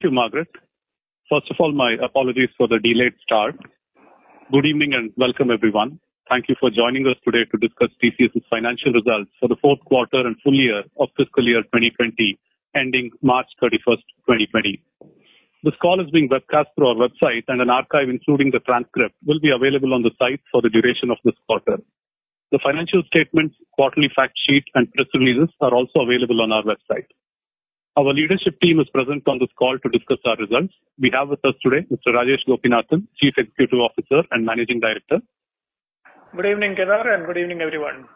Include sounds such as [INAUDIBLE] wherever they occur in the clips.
Thank you, Margaret. First of all, my apologies for the delayed start. Good evening and welcome, everyone. Thank you for joining us today to discuss TCS's financial results for the fourth quarter and full year of fiscal year 2020, ending March 31st, 2020. This call is being webcast through our website, and an archive, including the transcript, will be available on the site for the duration of this quarter. The financial statements, quarterly fact sheet, and press releases are also available on our website. Our leadership team is present on this call to discuss our results. We have with us today Mr. Rajesh Gopinathan, Chief Executive Officer and Managing Director. Good evening, Kedar, and good evening, everyone.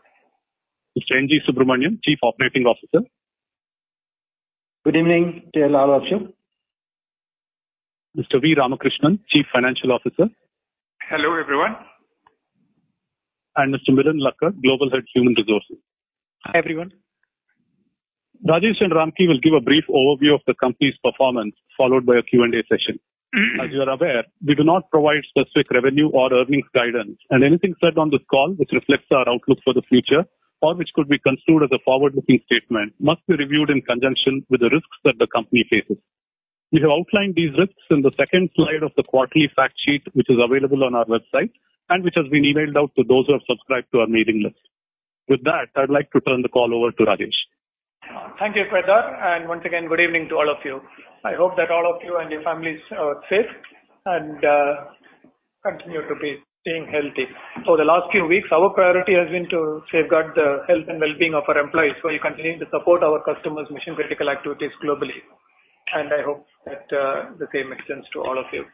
Mr. N. G. Subramaniam, Chief Operating Officer. Good evening to all of you. Mr. V. Ramakrishnan, Chief Financial Officer. Hello, everyone. And Mr. Milind Lakkad, Global Head, Human Resources. Hi, everyone. Rajesh and Ramki will give a brief overview of the company's performance, followed by a Q&A session. [CLEARS THROAT] As you are aware, we do not provide specific revenue or earnings guidance, and anything said on this call which reflects our outlook for the future or which could be construed as a forward-looking statement must be reviewed in conjunction with the risks that the company faces. We have outlined these risks in the second slide of the quarterly fact sheet, which is available on our website and which has been emailed out to those who have subscribed to our mailing list. With that, I'd like to turn the call over to Rajesh. Thank you, Kedar, and once again, good evening to all of you. I hope that all of you and your families are safe and uh, continue to be staying healthy. For the last few weeks, our priority has been to safeguard the health and well-being of our employees while continuing to support our customers' mission-critical activities globally. And I hope that uh, the same extends to all of you.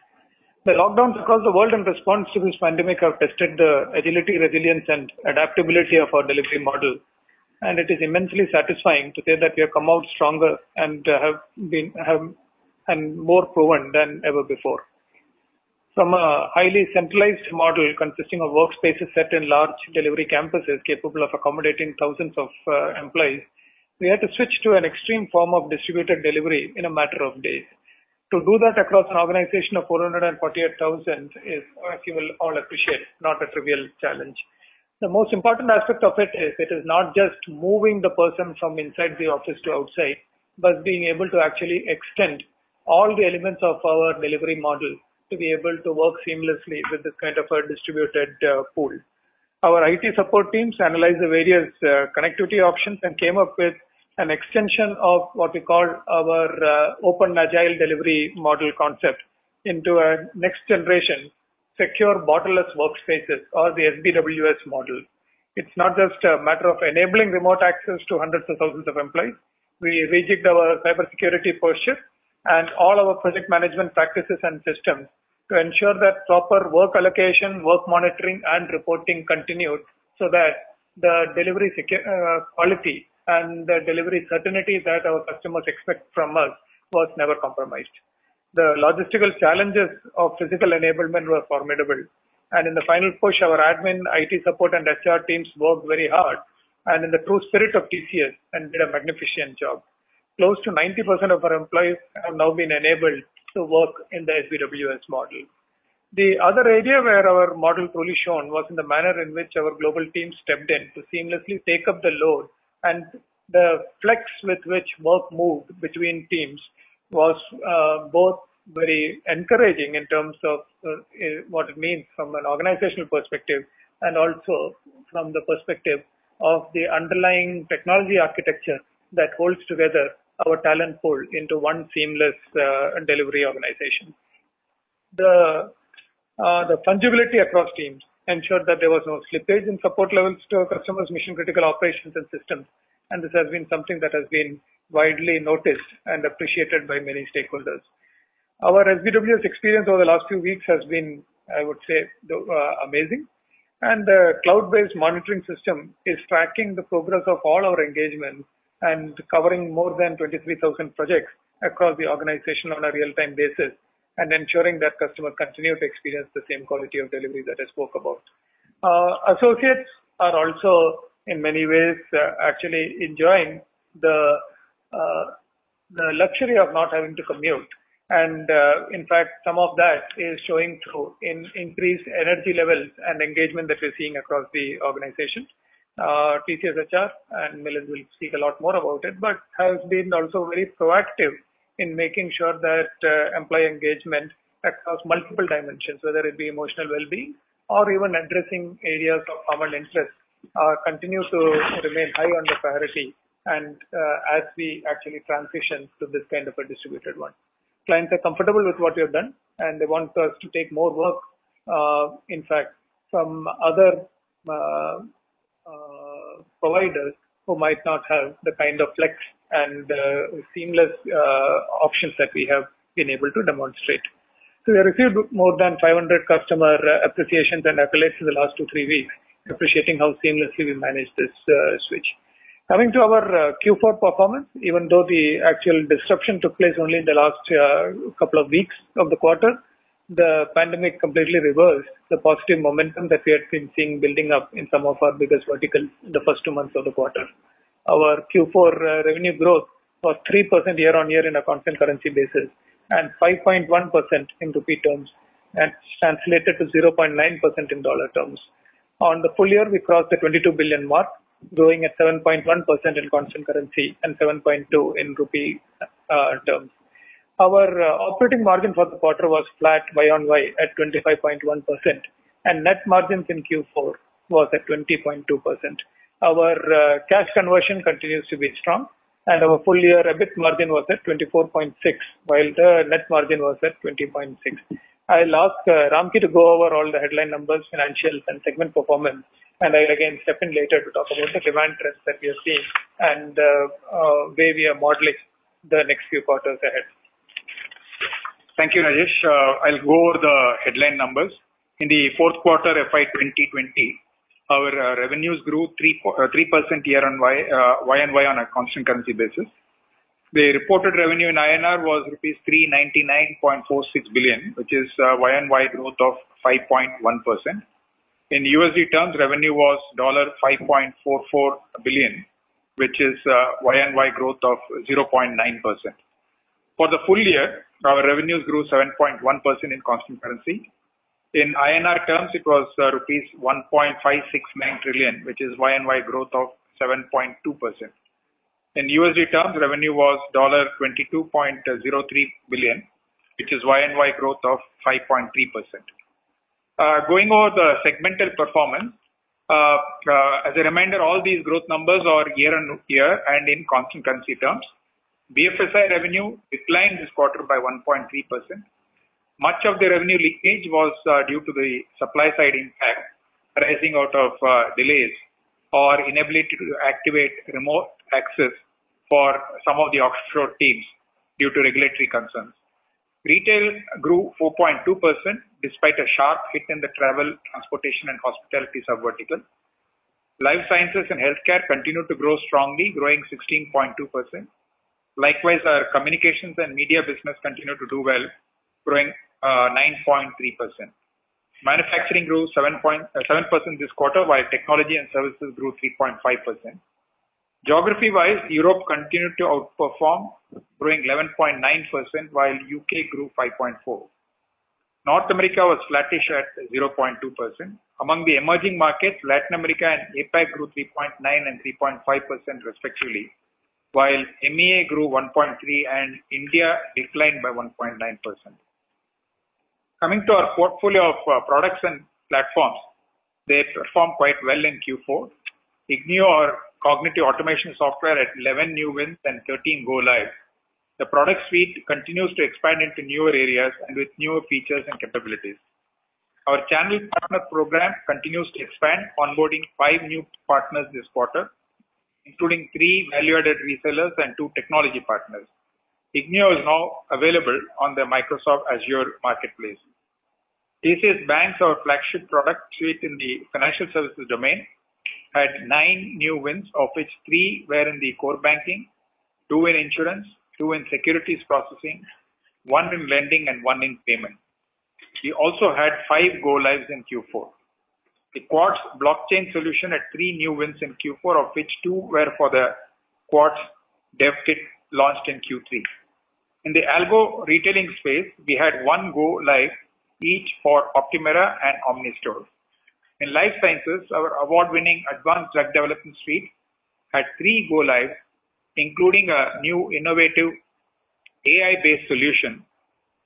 The lockdowns across the world in response to this pandemic have tested the agility, resilience, and adaptability of our delivery model. And it is immensely satisfying to say that we have come out stronger and uh, have been have and more proven than ever before. From a highly centralized model consisting of workspaces set in large delivery campuses capable of accommodating thousands of uh, employees, we had to switch to an extreme form of distributed delivery in a matter of days. To do that across an organization of 448,000 is, as you will all appreciate, not a trivial challenge. The most important aspect of it is it is not just moving the person from inside the office to outside, but being able to actually extend all the elements of our delivery model to be able to work seamlessly with this kind of a distributed uh, pool. Our IT support teams analyzed the various uh, connectivity options and came up with an extension of what we call our uh, Open Agile Delivery Model concept into a next generation secure borderless workspaces or the SBWS model. It's not just a matter of enabling remote access to hundreds of thousands of employees. We rejigged our cybersecurity posture and all our project management practices and systems to ensure that proper work allocation, work monitoring, and reporting continued so that the delivery uh, quality and the delivery certainty that our customers expect from us was never compromised. The logistical challenges of physical enablement were formidable. And in the final push, our admin, IT support, and HR teams worked very hard and in the true spirit of TCS and did a magnificent job. Close to 90% of our employees have now been enabled to work in the SBWS model. The other area where our model truly shone was in the manner in which our global team stepped in to seamlessly take up the load and the flex with which work moved between teams was uh, both very encouraging in terms of uh, eh, what it means from an organizational perspective and also from the perspective of the underlying technology architecture that holds together our talent pool into one seamless uh, delivery organization. The fungibility across teams ensured that there was no slippage in support levels to our customers' mission-critical operations and systems, and this has been something that has been widely noticed and appreciated by many stakeholders. Our SBWS experience over the last few weeks has been, I would say, uh, amazing. And the cloud-based monitoring system is tracking the progress of all our engagements and covering more than 23,000 projects across the organization on a real-time basis and ensuring that customers continue to experience the same quality of delivery that I spoke about. Uh, associates are also, in many ways, uh, actually enjoying the luxury of not having to commute. And uh in fact, some of that is showing through in increased energy levels and engagement that we're seeing across the organization. TCS HR, and Milind will speak a lot more about it, but has been also very proactive in making sure that uh, employee engagement across multiple dimensions, whether it be emotional well-being or even addressing areas of common interest, uh, continue to remain high on the priority and uh, as we actually transition to this kind of a distributed one. Clients are comfortable with what we have done and they want us to take more work, uh, in fact, from other uh, providers who might not have the kind of flex and seamless options that we have been able to demonstrate. So we have received more than 500 customer appreciations and accolades in the last two, three weeks, appreciating how seamlessly we managed this switch. Coming to our uh, Q4 performance, even though the actual disruption took place only in the last uh, couple of weeks of the quarter, the pandemic completely reversed the positive momentum that we had been seeing building up in some of our biggest verticals in the first two months of the quarter. Our Q4 uh, revenue growth was 3% year-on-year in a constant currency basis and 5.1% in rupee terms, and translated to 0.9% in dollar terms. On the full year, we crossed the 22 billion mark, growing at 7.1% in constant currency and 7.2 in rupee uh, terms. Our uh, operating margin for the quarter was flat Y-on-Y at 25.1%, and net margins in Q4 was at 20.2%. Our uh, cash conversion continues to be strong, and our full year EBIT margin was at 24.6, while the net margin was at 20.6. I'll ask Ramki to go over all the headline numbers, financials, and segment performance, and I'll again step in later to talk about the demand trends that we are seeing and uh, uh, way we are modeling the next few quarters ahead. Thank you, Rajesh. Uh, I'll go over the headline numbers. In the fourth quarter FY 2020, our revenues grew 3% year-on-Y on a constant currency basis. The reported revenue in INR was rupees 399.46 billion, which is Y-on-Y growth of 5.1%. In USD terms, revenue was $5.44 billion, which is uh, Y-on-Y growth of 0.9%. For the full year, our revenues grew 7.1% in constant currency. In INR terms, it was uh, rupees 1.569 trillion, which is Y-on-Y growth of 7.2%. In USD terms, revenue was $22.03 billion, which is Y-on-Y growth of 5.3%. Uh, going over the segmental performance, uh, uh, as a reminder, all these growth numbers are year-on-year and in constant currency terms. BFSI revenue declined this quarter by 1.3%. Much of the revenue leakage was due to the supply side impact arising out of delays or inability to activate remote access for some of the offshore teams due to regulatory concerns. Retail grew 4.2% despite a sharp hit in the travel, transportation, and hospitality subvertical. Life sciences and healthcare continued to grow strongly, growing 16.2%. Likewise, our communications and media business continued to do well, growing 9.3%. Uh, Manufacturing grew 7% uh, this quarter, while technology and services grew 3.5%. Geography-wise, Europe continued to outperform, growing 11.9%, while U.K. grew 5.4. North America was flattish at 0.2%. Among the emerging markets, Latin America and APAC grew 3.9 and 3.5% respectively, while MEA grew 1.3 and India declined by 1.9%. Coming to our portfolio of uh, products and platforms, they performed quite well in Q4. Ignio, our cognitive automation software at 11 new wins and 13 go live. The product suite continues to expand into newer areas and with newer features and capabilities. Our channel partner program continues to expand, onboarding five new partners this quarter, including three value-added resellers and two technology partners. Ignio is now available on the Microsoft Azure Marketplace. TCS BaNCS, our flagship product suite in the financial services domain, had nine new wins, of which three were in the core banking, two in insurance, two in securities processing, one in lending, and one in payment. We also had five go lives in Q4. The Quartz blockchain solution had three new wins in Q4, of which two were for the Quartz dev kit launched in Q3. In the algo retailing space, we had one go live each for Optumera and OmniStore. In life sciences, our award-winning advanced drug development suite had three go lives, including a new innovative AI-based solution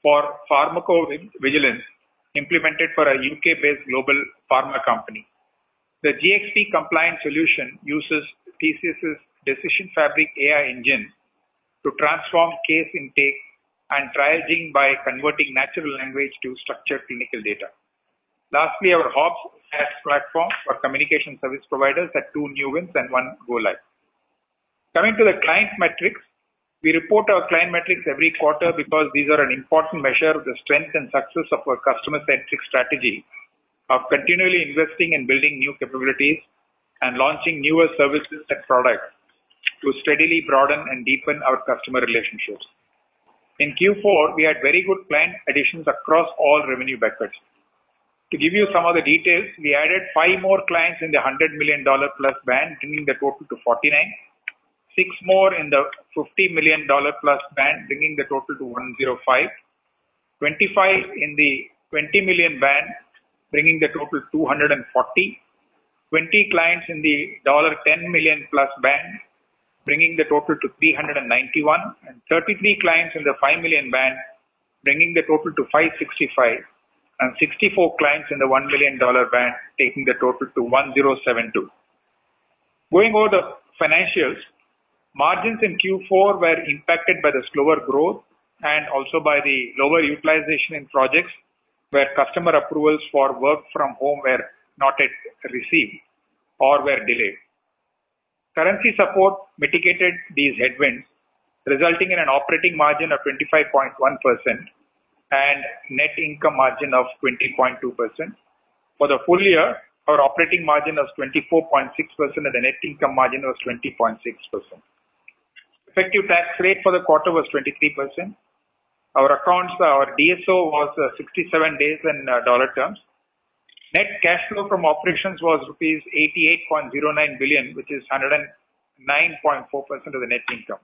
for pharmacovigilance implemented for a UK-based global pharma company. The GxP compliant solution uses TCS's Decision Fabric AI engine to transform case intake and triaging by converting natural language to structured clinical data. Lastly, our HOBS platform for communication service providers had two new wins and one go live. Coming to the client metrics, we report our client metrics every quarter because these are an important measure of the strength and success of our customer-centric strategy of continually investing in building new capabilities and launching newer services and products to steadily broaden and deepen our customer relationships. In Q4, we had very good client additions across all revenue buckets. To give you some of the details, we added five more clients in the $100 million plus band, bringing the total to 49. Six more in the $50 million plus band, bringing the total to 105. 25 in the $20 million band, bringing the total to 240. 20 clients in the 10 million plus band, bringing the total to 391, and 33 clients in the 5 million band, bringing the total to 565, and 64 clients in the $1 million band, taking the total to 1072. Going over the financials, margins in Q4 were impacted by the slower growth and also by the lower utilization in projects where customer approvals for work from home were not yet received or were delayed. Currency support mitigated these headwinds, resulting in an operating margin of 25.1% and net income margin of 20.2%. For the full year, our operating margin was 24.6% and the net income margin was 20.6%. Effective tax rate for the quarter was 23%. Our accounts, our DSO was uh, 67 days in uh, dollar terms. Net cash flow from operations was rupees 88.09 billion, which is 109.4% of the net income.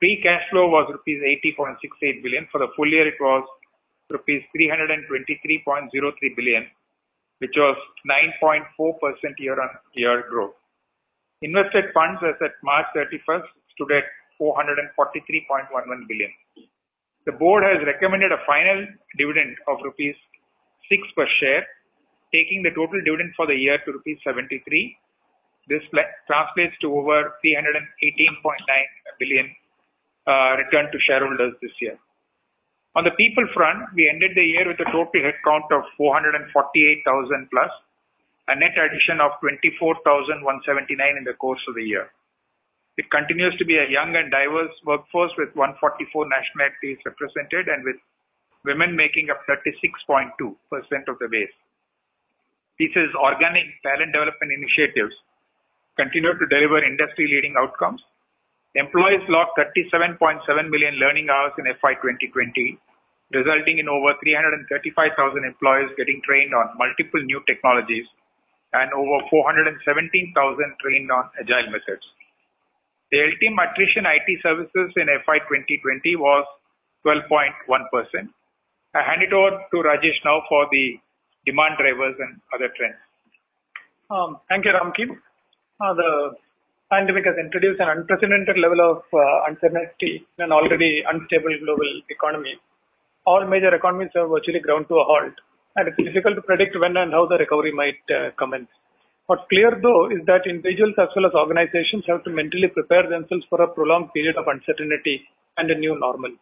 Free cash flow was rupees 80.68 billion. For the full year, it was rupees 323.03 billion, which was 9.4% year-on-year growth. Invested funds as at March 31st stood at 443.11 billion. The board has recommended a final dividend of rupees 6 per share, taking the total dividend for the year to rupees 73. This translates to over 318.9 billion uh, return to shareholders this year. On the people front, we ended the year with a total headcount of 448,000 plus, a net addition of 24,179 in the course of the year. It continues to be a young and diverse workforce with 144 nationalities represented and with women making up 36.2% of the base. TCS organic talent development initiatives continue to deliver industry-leading outcomes. Employees logged 37.7 million learning hours in FY 2020, resulting in over 335,000 employees getting trained on multiple new technologies and over 417,000 trained on agile methods. The LTM attrition IT services in FY 2020 was 12.1%. I hand it over to Rajesh now for the demand drivers and other trends. Um, thank you, Ramki. Uh, the pandemic has introduced an unprecedented level of uh, uncertainty in an already unstable global economy. All major economies have virtually ground to a halt, and it's difficult to predict when and how the recovery might uh, commence. What's clear, though, is that individuals as well as organizations have to mentally prepare themselves for a prolonged period of uncertainty and a new normal.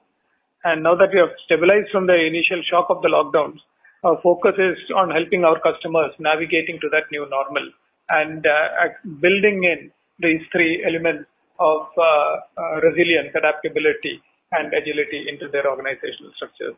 And now that we have stabilized from the initial shock of the lockdowns, our focus is on helping our customers navigating to that new normal and uh, building in these three elements of uh, uh, resilience, adaptability, and agility into their organizational structures.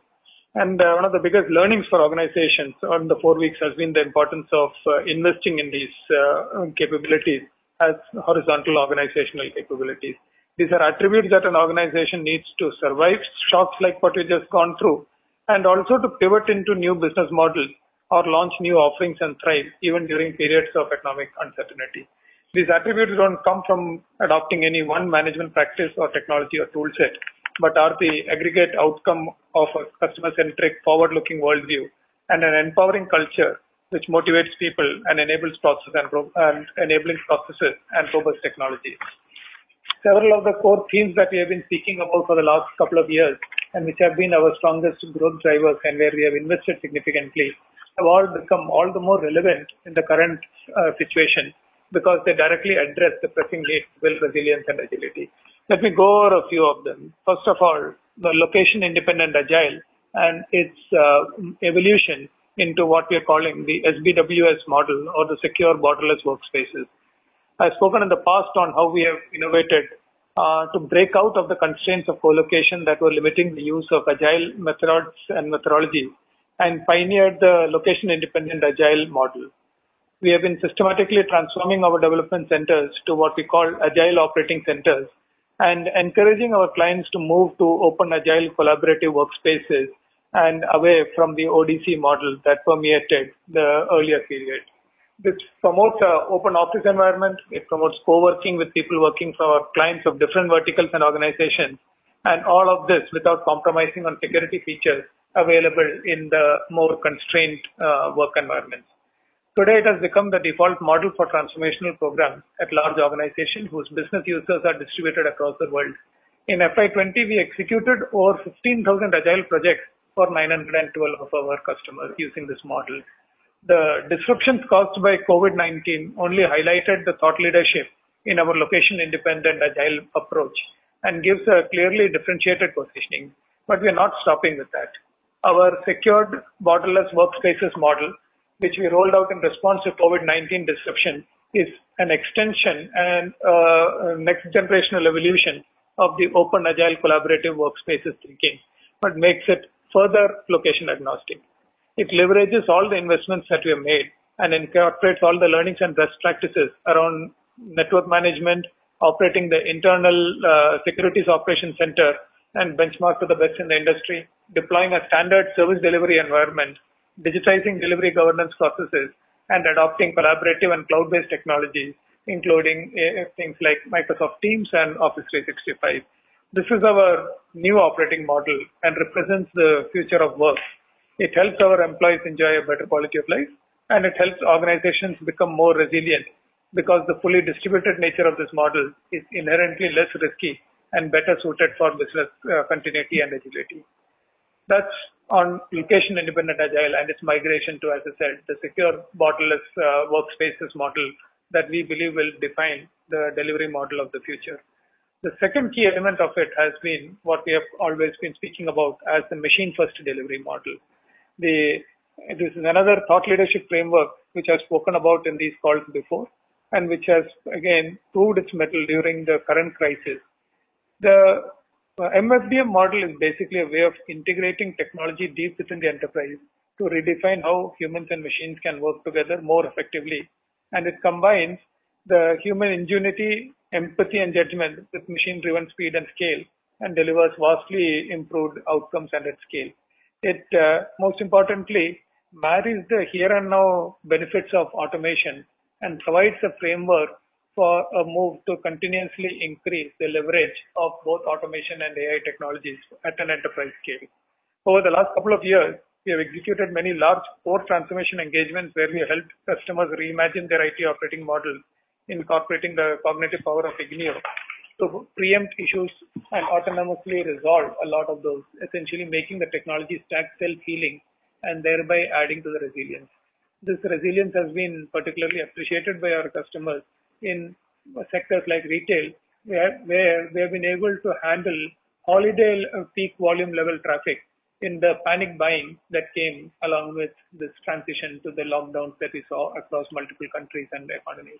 And uh, one of the biggest learnings for organizations on the four weeks has been the importance of uh, investing in these uh, um, capabilities as horizontal organizational capabilities. These are attributes that an organization needs to survive shocks like what we've just gone through, and also to pivot into new business models or launch new offerings and thrive even during periods of economic uncertainty. These attributes don't come from adopting any one management practice or technology or tool set, but are the aggregate outcome of a customer-centric, forward-looking worldview and an empowering culture which motivates people and enables process and, and enabling processes and robust technologies. several of the core themes that we have been speaking about for the last couple of years and which have been our strongest growth drivers and where we have invested significantly have all become all the more relevant in the current uh, situation because they directly address the pressing to build resilience and agility. Let me go over a few of them. First of all, the location independent agile and its uh, evolution into what we are calling the SBWS model or the secure borderless workspaces. I've spoken in the past on how we have innovated uh, to break out of the constraints of co-location that were limiting the use of agile methods and methodologies and pioneered the location independent agile model. We have been systematically transforming our development centers to what we call agile operating centers and encouraging our clients to move to open agile collaborative workspaces and away from the ODC model that permeated the earlier period. This promotes an open office environment. It promotes co-working with people working for our clients of different verticals and organizations. And all of this without compromising on security features available in the more constrained uh, work environments. Today, it has become the default model for transformational programs at large organizations whose business users are distributed across the world. In FY20, we executed over 15,000 agile projects for 912 of our customers using this model. The disruptions caused by COVID-19 only highlighted the thought leadership in our location-independent agile approach and gives a clearly differentiated positioning. But we are not stopping with that. Our secured borderless workspaces model, which we rolled out in response to COVID-19 disruption, is an extension and uh, next generational evolution of the open agile collaborative workspaces thinking, but makes it further location agnostic. It leverages all the investments that we have made and incorporates all the learnings and best practices around network management, operating the internal uh, securities operations center and benchmark to the best in the industry, deploying a standard service delivery environment, digitizing delivery governance processes, and adopting collaborative and cloud-based technologies, including uh, things like Microsoft Teams and Office 365. This is our new operating model and represents the future of work it helps our employees enjoy a better quality of life and it helps organizations become more resilient because the fully distributed nature of this model is inherently less risky and better suited for business uh, continuity and agility. That's on location independent agile and its migration to, as I said, the secure borderless uh, workspaces model that we believe will define the delivery model of the future. The second key element of it has been what we have always been speaking about as the machine first delivery model the this is another thought leadership framework which I've spoken about in these calls before and which has again proved its mettle during the current crisis. The MFDM model is basically a way of integrating technology deep within the enterprise to redefine how humans and machines can work together more effectively. And it combines the human ingenuity, empathy, and judgment with machine driven speed and scale and delivers vastly improved outcomes and at scale. It uh, most importantly marries the here and now benefits of automation and provides a framework for a move to continuously increase the leverage of both automation and AI technologies at an enterprise scale. Over the last couple of years, we have executed many large core transformation engagements where we helped customers reimagine their IT operating model, incorporating the cognitive power of Ignio to preempt issues and autonomously resolve a lot of those, essentially making the technology stack self-healing and thereby adding to the resilience. This resilience has been particularly appreciated by our customers in sectors like retail, where, we have been able to handle holiday peak volume level traffic in the panic buying that came along with this transition to the lockdowns that we saw across multiple countries and economies.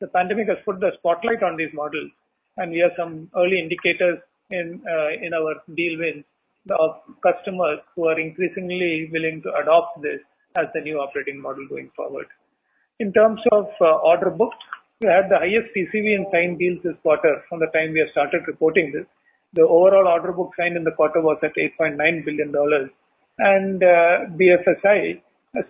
The pandemic has put the spotlight on these models and we have some early indicators in uh, in our deal wins of customers who are increasingly willing to adopt this as the new operating model going forward. In terms of uh, order booked, we had the highest TCV in signed deals this quarter from the time we have started reporting this. The overall order book signed in the quarter was at $8.9 billion, and uh, BFSI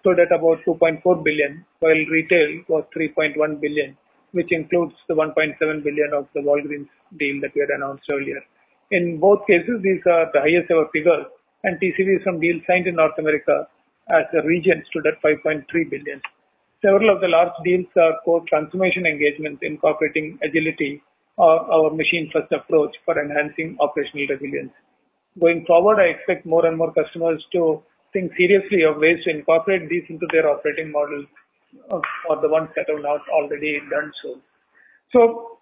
stood at about 2.4 billion, while retail was 3.1 billion which includes the 1.7 billion of the Walgreens deal that we had announced earlier. In both cases, these are the highest ever figures, and TCVs from deals signed in North America as a region stood at 5.3 billion. Several of the large deals are core transformation engagements incorporating agility or our machine-first approach for enhancing operational resilience. Going forward, I expect more and more customers to think seriously of ways to incorporate these into their operating models uh, or the ones that have not already done so. So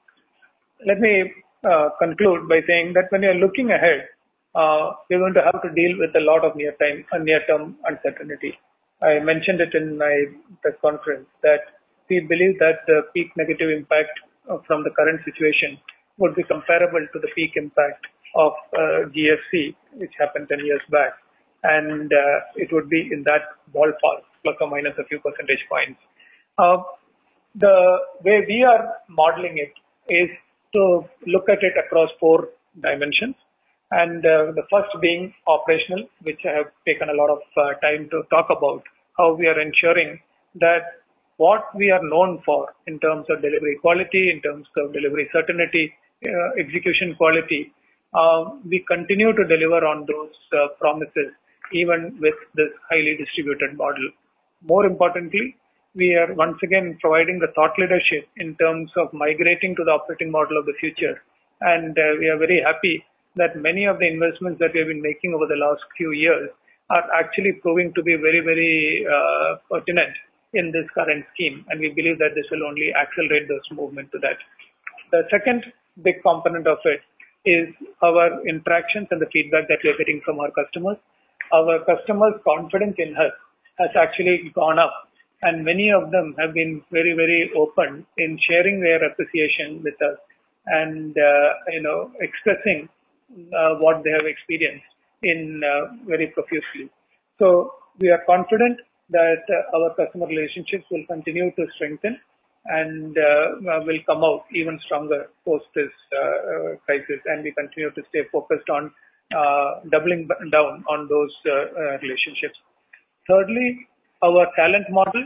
let me uh, conclude by saying that when you're looking ahead, uh, you're going to have to deal with a lot of near time and near-term uncertainty. I mentioned it in my press conference that we believe that the peak negative impact uh, from the current situation would be comparable to the peak impact of uh, GFC, which happened 10 years back. And uh, it would be in that ballpark, plus or minus a few percentage points. The way we are modeling it is to look at it across four dimensions. And uh, the first being operational, which I have taken a lot of uh, time to talk about, how we are ensuring that what we are known for in terms of delivery quality, in terms of delivery certainty, uh, execution quality, we continue to deliver on those promises even with this highly distributed model. More importantly, we are once again providing the thought leadership in terms of migrating to the operating model of the future. And we are very happy that many of the investments that we have been making over the last few years are actually proving to be very very uh, pertinent in this current scheme, and we believe that this will only accelerate this movement to that. The second big component of it is our interactions and the feedback that we are getting from our customers. Our customers' confidence in us has actually gone up, and many of them have been very very open in sharing their appreciation with us and uh, you know, expressing Uh, what they have experienced in uh, very profusely. So we are confident that uh, our customer relationships will continue to strengthen and will come out even stronger post this crisis, and we continue to stay focused on doubling down on those relationships. Thirdly, our talent model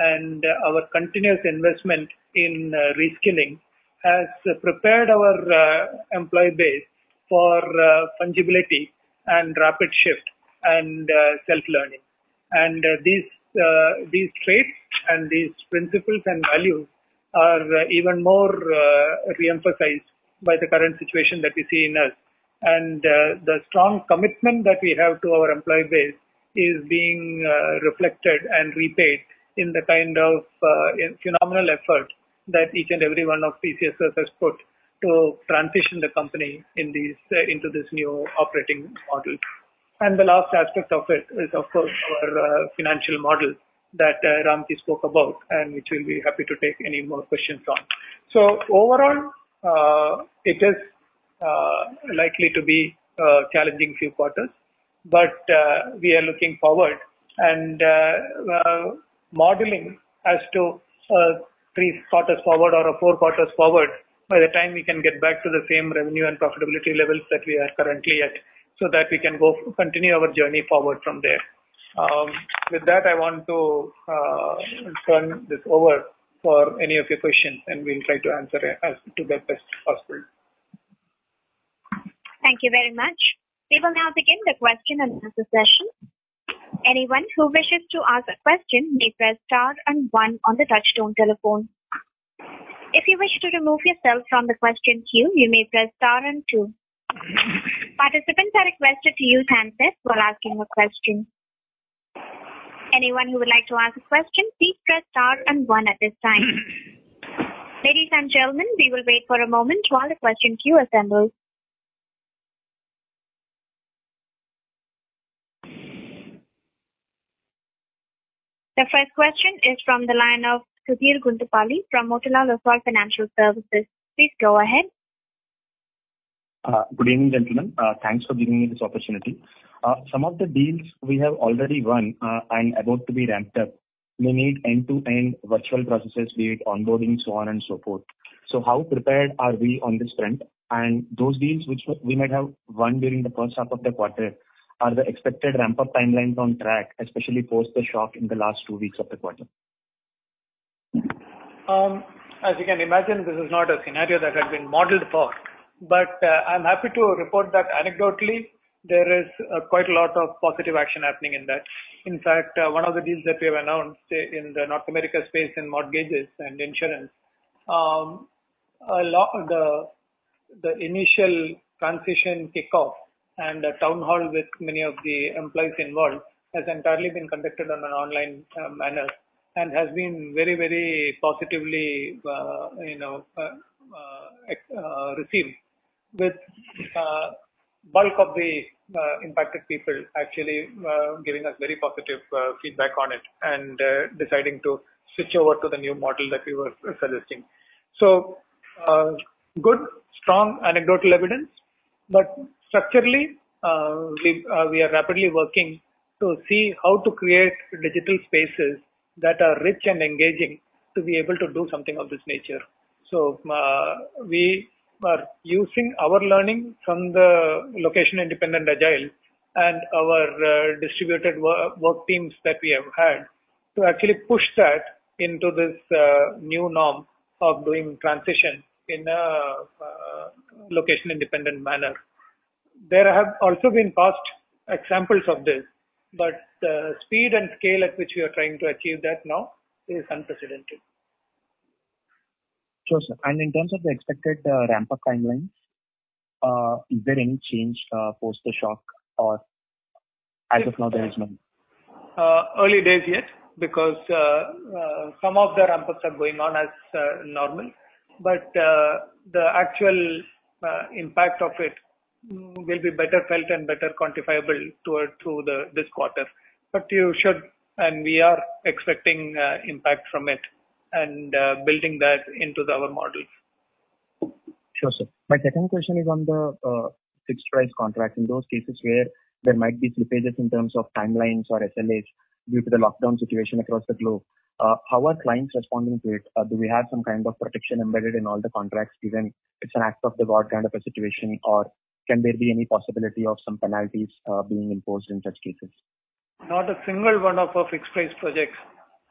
and our continuous investment in reskilling has prepared our employee base for uh, fungibility and rapid shift and uh, self-learning. And uh, these these traits and these principles and values are even more re-emphasized by the current situation that we see in us. And the strong commitment that we have to our employee base is being reflected and repaid in the kind of phenomenal effort that each and every one of TCSers has put transition the company in these, uh, into this new operating model. And the last aspect of it is, of course, our uh, financial model that uh, Ramki spoke about, and which we'll be happy to take any more questions on. So overall, it is likely to be a challenging few quarters, but we are looking forward and modeling as to three quarters forward or four quarters forward by the time we can get back to the same revenue and profitability levels that we are currently at, so that we can go continue our journey forward from there. Um, with that, I want to uh, turn this over for any of your questions, and we'll try to answer as to the best possible. Thank you very much. We will now begin the question and answer session. Anyone who wishes to ask a question may press star and one on the touchtone telephone. If you wish to remove yourself from the question queue, you may press star and two. Participants are requested to use handsets while asking a question. Anyone who would like to ask a question, please press star and one at this time. Ladies and gentlemen, we will wait for a moment while the question queue assembles. The first question is from the line of Sudheer Guntupalli from Motilal Oswal Financial Services. Please go ahead. Uh, good evening, gentlemen. Uh, thanks for giving me this opportunity. Uh, some of the deals we have already won and about to be ramped up may need end-to-end virtual processes, be it onboarding, so on and so forth. So how prepared are we on this front? And those deals which we might have won during the first half of the quarter, are the expected ramp-up timelines on track, especially post the shock in the last two weeks of the quarter? Um, as you can imagine, this is not a scenario that had been modeled for. But uh, I'm happy to report that anecdotally, there is uh, quite a lot of positive action happening in that. In fact, uh, one of the deals that we have announced in the North America space in mortgages and insurance, um, the the initial transition kickoff and a town hall with many of the employees involved has entirely been conducted on an online uh, manner and has been very, very positively, uh, you know, uh, uh, received with uh, bulk of the impacted people actually giving us very positive feedback on it and deciding to switch over to the new model that we were suggesting. So, good, strong anecdotal evidence, but structurally, we, we are rapidly working to see how to create digital spaces that are rich and engaging to be able to do something of this nature. So uh, we are using our learning from the location independent agile and our uh, distributed work, work, teams that we have had to actually push that into this uh, new norm of doing transition in a uh, location independent manner. There have also been past examples of this but the speed and scale at which we are trying to achieve that now is unprecedented. Sure, sir. And in terms of the expected uh, ramp-up timelines, uh, is there any change uh, post the shock, or as of now, there is none? Uh, early days yet, because uh, some of the ramp-ups are going on as normal, but the actual impact of it will be better felt and better quantifiable toward through the this quarter. But you should, and we are expecting uh, impact from it and uh, building that into our models. Sure, sir. My second question is on the uh, fixed price contracts. In those cases where there might be slippages in terms of timelines or SLAs due to the lockdown situation across the globe, how are clients responding to it? Do we have some kind of protection embedded in all the contracts, given it's an act of the God kind of a situation, or can there be any possibility of some penalties uh, being imposed in such cases? Not a single one of our fixed price projects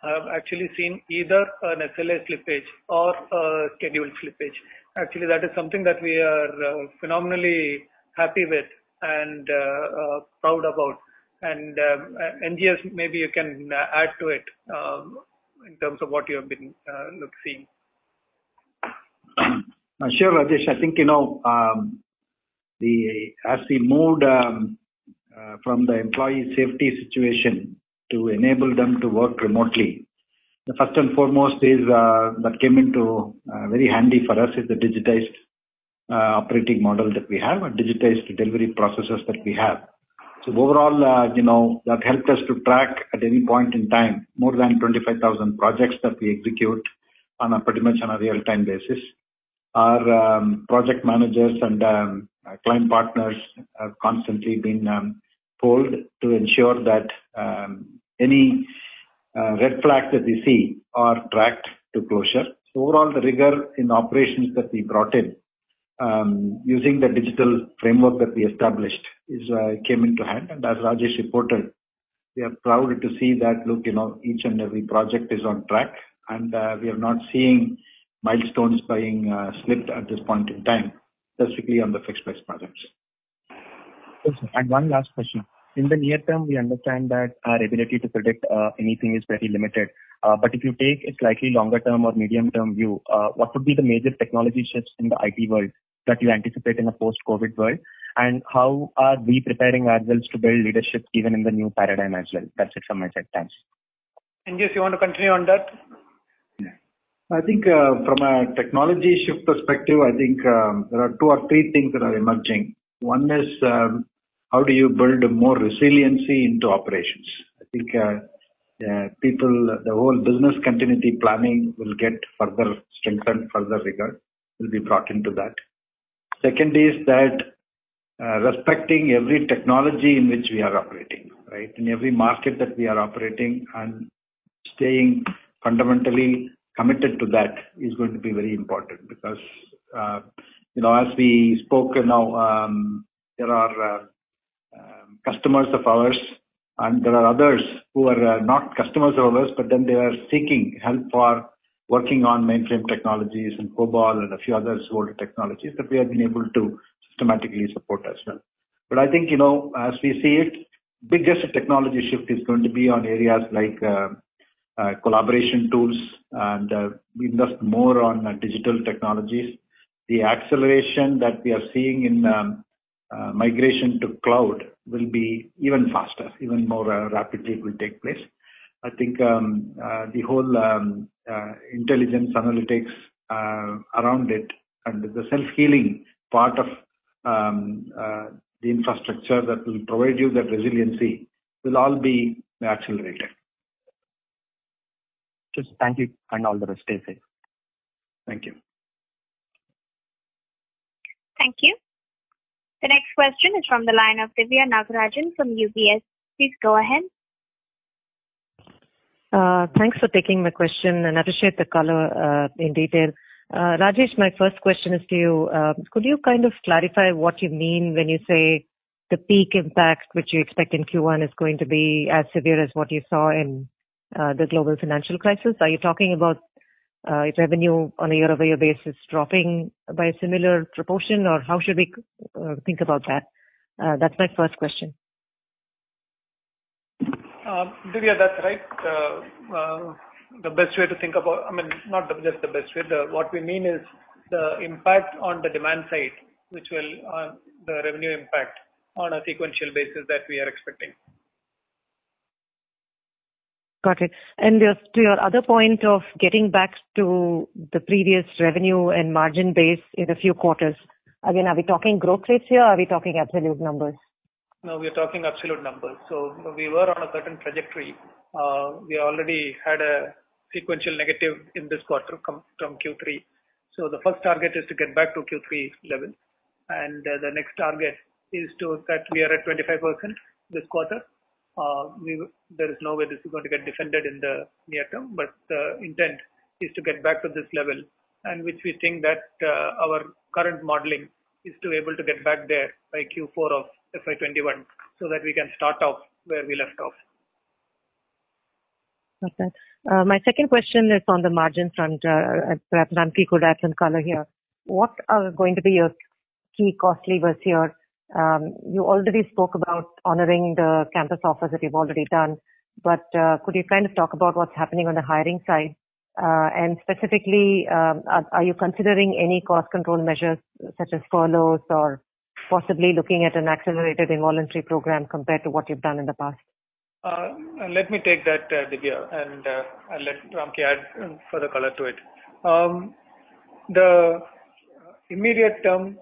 have actually seen either an SLA slippage or a scheduled slippage. Actually, that is something that we are uh, phenomenally happy with and uh, proud about. And um, NGS, maybe you can add to it um, in terms of what you have been seeing. Sure, Rajesh. I think, you know, um, the as we moved um, uh, from the employee safety situation to enable them to work remotely, the first and foremost is uh, that came into uh, very handy for us is the digitized operating model that we have and digitized delivery processes that we have. So overall, you know, that helped us to track at any point in time more than 25,000 projects that we execute on a pretty much on a real-time basis. Our um, project managers and um, client partners have constantly been um, polled to ensure that um, any uh, red flags that we see are tracked to closure. So overall, the rigor in operations that we brought in um, using the digital framework that we established is uh, came into hand. And as Rajesh reported, we are proud to see that, look, you know, each and every project is on track, and uh, we are not seeing milestones being slipped at this point in time, specifically on the fixed price projects. And One last question. In the near term, we understand that our ability to predict uh, anything is very limited. Uh, but If you take a slightly longer term or medium term view, what would be the major technology shifts in the IT world that you anticipate in a post-COVID world? And How are we preparing ourselves to build leadership even in the new paradigm as well? That's it from my side. Thanks. NGS, you want to continue on that? I think uh, from a technology shift perspective, I think um, there are two or three things that are emerging. One is um, how do you build more resiliency into operations? I think uh, people, the whole business continuity planning will get further strengthened, further rigor will be brought into that. Second is that uh, respecting every technology in which we are operating, right? In every market that we are operating and staying fundamentally committed to that is going to be very important because, uh, you know, as we spoke now, um, there are um, customers of ours and there are others who are uh, not customers of ours, but then they are seeking help for working on mainframe technologies and COBOL and a few other older technologies that we have been able to systematically support as well. But I think, you know, as we see it, biggest technology shift is going to be on areas like uh, collaboration tools and uh, invest more on uh, digital technologies. The acceleration that we are seeing in um, uh, migration to cloud will be even faster, even more rapidly it will take place. I think um, the whole um, intelligence analytics around it and the self-healing part of the infrastructure that will provide you that resiliency will all be accelerated. Just thank you and all the best. Stay safe. Thank you. Thank you. The next question is from the line of Diviya Nagarajan from UBS. Please go ahead. Uh, thanks for taking my question and appreciate the color uh, in detail. Uh, Rajesh, my first question is to you. Um, could you kind of clarify what you mean when you say the peak impact which you expect in Q1 is going to be as severe as what you saw in Uh, the global financial crisis? Are you talking about uh, revenue on a year-over-year basis dropping by a similar proportion, or how should we uh, think about that? That's my first question. Um, Diviya, that's right. The best way to think about, I mean, not just the best way. What we mean is the impact on the demand side, which will the revenue impact on a sequential basis that we are expecting. Got it. And to your other point of getting back to the previous revenue and margin base in a few quarters, again, are we talking growth rates here or are we talking absolute numbers? No, we are talking absolute numbers. So we were on a certain trajectory. Uh, we already had a sequential negative in this quarter from Q3. So The first target is to get back to Q3 level. And uh, the next target is to that we are at 25% this quarter. Uh, there is no way this is going to get defended in the near term, but the intent is to get back to this level, and which we think that uh, our current modeling is to be able to get back there by Q4 of FY21 so that we can start off where we left off. Okay. Uh, my second question is on the margin front. Perhaps Ramki could add some color here. What are going to be your key cost levers here? Um, you already spoke about honoring the campus offers that you've already done, but uh, could you kind of talk about what's happening on the hiring side? Uh, and specifically, um, are you considering any cost control measures such as furloughs or possibly looking at an accelerated involuntary program compared to what you've done in the past? Uh, let me take that, Diviya, and I'll let Ramki add further color to it. Um, the immediate term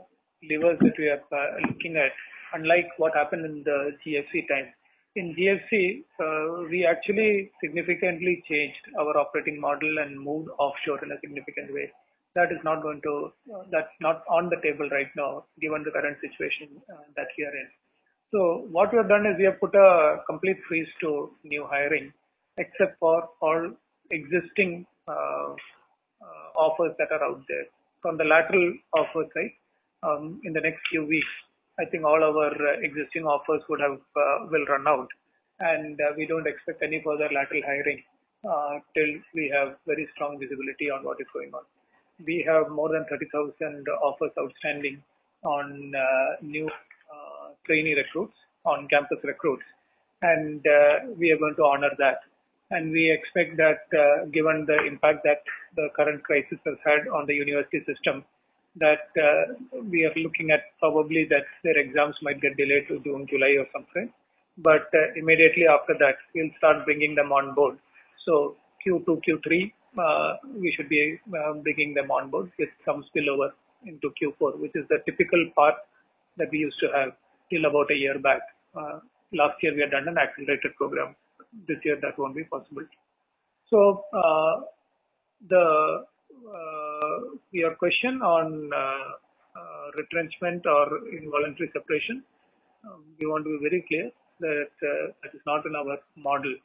levers that we are uh, looking at, unlike what happened in the GFC time. In GFC, uh, we actually significantly changed our operating model and moved offshore in a significant way. That's not going to, uh, that's not on the table right now, given the current situation that we are in. So what we have done is we have put a complete freeze to new hiring, except for all existing offers that are out there. From the lateral offer side, Um, in the next few weeks, I think all our uh, existing offers would have uh will run out, and uh, we don't expect any further lateral hiring uh, till we have very strong visibility on what is going on. We have more than 30,000 offers outstanding on new trainee recruits, on campus recruits, and we are going to honor that. And we expect that given the impact that the current crisis has had on the university system, that uh, we are looking at probably that their exams might get delayed to June, July or something. But uh, immediately after that, we'll start bringing them on board. So Q2, Q3, uh, we should be bringing them on board with some spillover into Q4, which is the typical part that we used to have till about a year back. Last year, we had done an accelerated program. This year, that won't be possible. Your question on uh, uh, retrenchment or involuntary separation, um, we want to be very clear that uh, that is not in our model,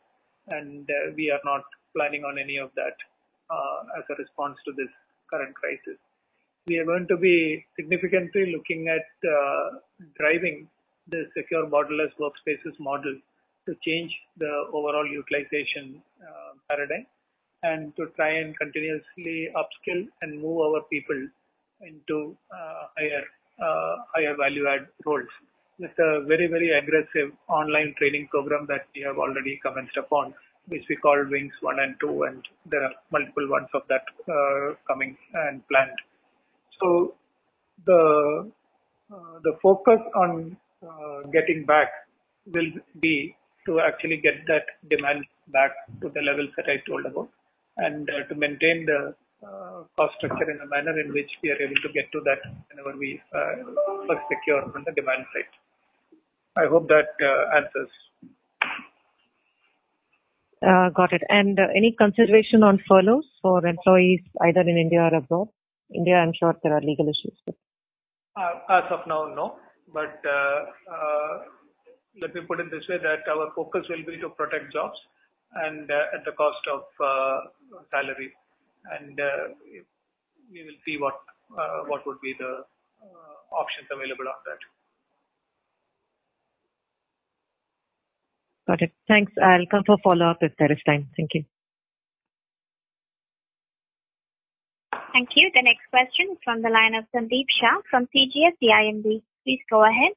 and we are not planning on any of that as a response to this current crisis. We are going to be significantly looking at driving the secure borderless workspaces model to change the overall utilization paradigm and to try and continuously upskill and move our people into higher higher value add roles with a very, very aggressive online training program that we have already commenced upon, which we call Wings 1 and 2, and there are multiple ones of that uh, coming and planned. So the uh, the focus on uh, getting back will be to actually get that demand back to the levels that I told about and uh, to maintain the uh, cost structure in a manner in which we are able to get to that whenever we uh, first secure on the demand side. I hope that answers. Got it. And any consideration on furloughs for employees either in India or abroad? India, I'm sure there are legal issues. As of now, no. But let me put it this way that our focus will be to protect jobs and uh, at the cost of uh, salary. And uh, we will see what what would be the options available on that. Got it. Thanks. I'll come for follow-up if there is time. Thank you. Thank you. The next question is from the line of Sandeep Shah from CGS CIMB. Please go ahead.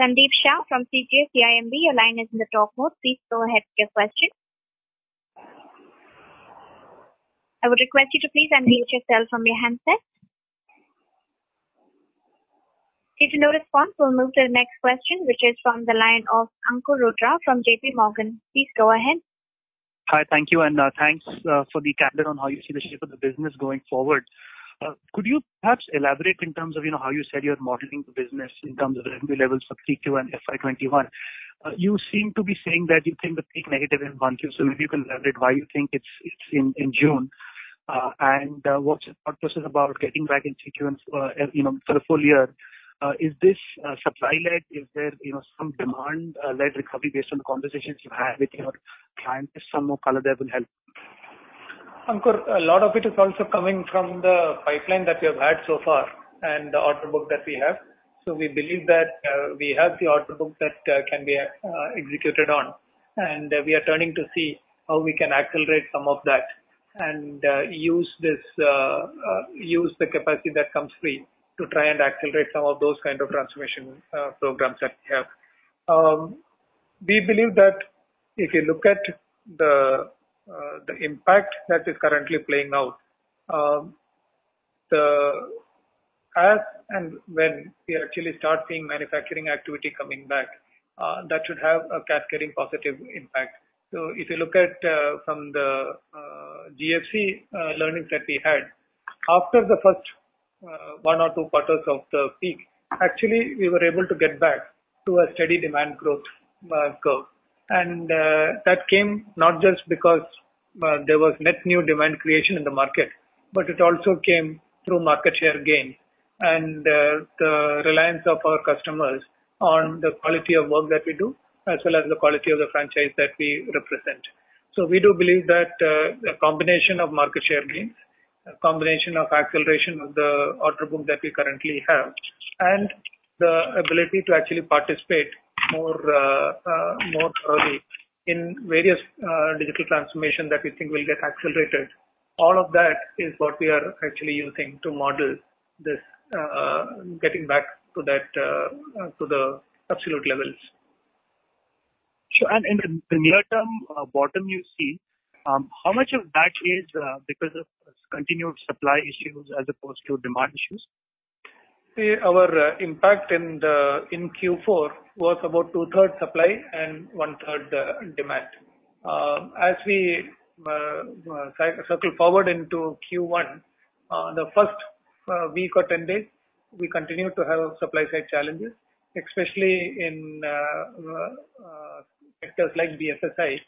Sandeep Shah from CGS CIMB. Your line is in the talk mode. Please go ahead with your question. I would request you to please unmute yourself from your handset. If no response, we'll move to the next question, which is from the line of Ankur Rudra from JP Morgan. Please go ahead. Hi, thank you, and uh, thanks uh, for the candor on how you see the shape of the business going forward. Uh, could you perhaps elaborate in terms of, you know, how you said you're modeling the business in terms of revenue levels for 3Q and FY 21? Uh, you seem to be saying that you think the peak negative in 1Q, so maybe you can elaborate why you think it's it's in June. Uh, and what's the thought process about getting back in 3Q and, you know, for the full year? Is this supply-led? Is there, you know, some demand-led recovery based on the conversations you've had with your clients? Some more color there will help. Ankur, a lot of it is also coming from the pipeline that we have had so far and the order book that we have. So we believe that uh, we have the order book that uh, can be uh, executed on, and we are turning to see how we can accelerate some of that and use this use the capacity that comes free to try and accelerate some of those kind of transformation programs that we have. Um, we believe that if you look at the the impact that is currently playing out, um, the as and when we actually start seeing manufacturing activity coming back, uh, that should have a cascading positive impact. So if you look at uh, from the uh, GFC uh, learnings that we had, after the first uh, one or two quarters of the peak, actually we were able to get back to a steady demand growth curve. And uh, that came not just because uh, there was net new demand creation in the market, but it also came through market share gain and uh, the reliance of our customers on the quality of work that we do, as well as the quality of the franchise that we represent. So we do believe that a combination of market share gains, a combination of acceleration of the order book that we currently have, and the ability to actually participate more uh, uh, more thoroughly in various uh, digital transformation that we think will get accelerated. All of that is what we are actually using to model this getting back to that to the absolute levels. Sure. And in the near term bottom you see, um, how much of that is because of continued supply issues as opposed to demand issues? Our uh, impact in in Q4 was about two-thirds supply and one-third uh, demand. Um, as we uh, circle forward into Q1, the first week or 10 days, we continue to have supply side challenges, especially in sectors like BFSI,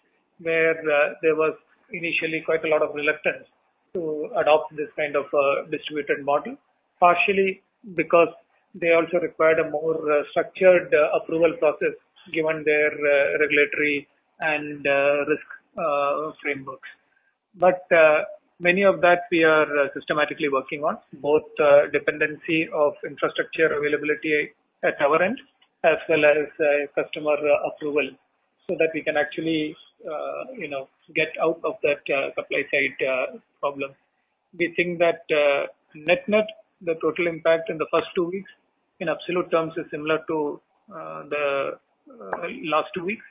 where there was initially quite a lot of reluctance to adopt this kind of distributed model, partially because they also required a more uh, structured uh, approval process given their uh, regulatory and uh, risk uh, frameworks. But uh, many of that we are systematically working on, both dependency of infrastructure availability at our end as well as customer approval so that we can actually, you know, get out of that supply side problem. We think that net-net, the total impact in the first two weeks in absolute terms is similar to uh, the uh, last two weeks.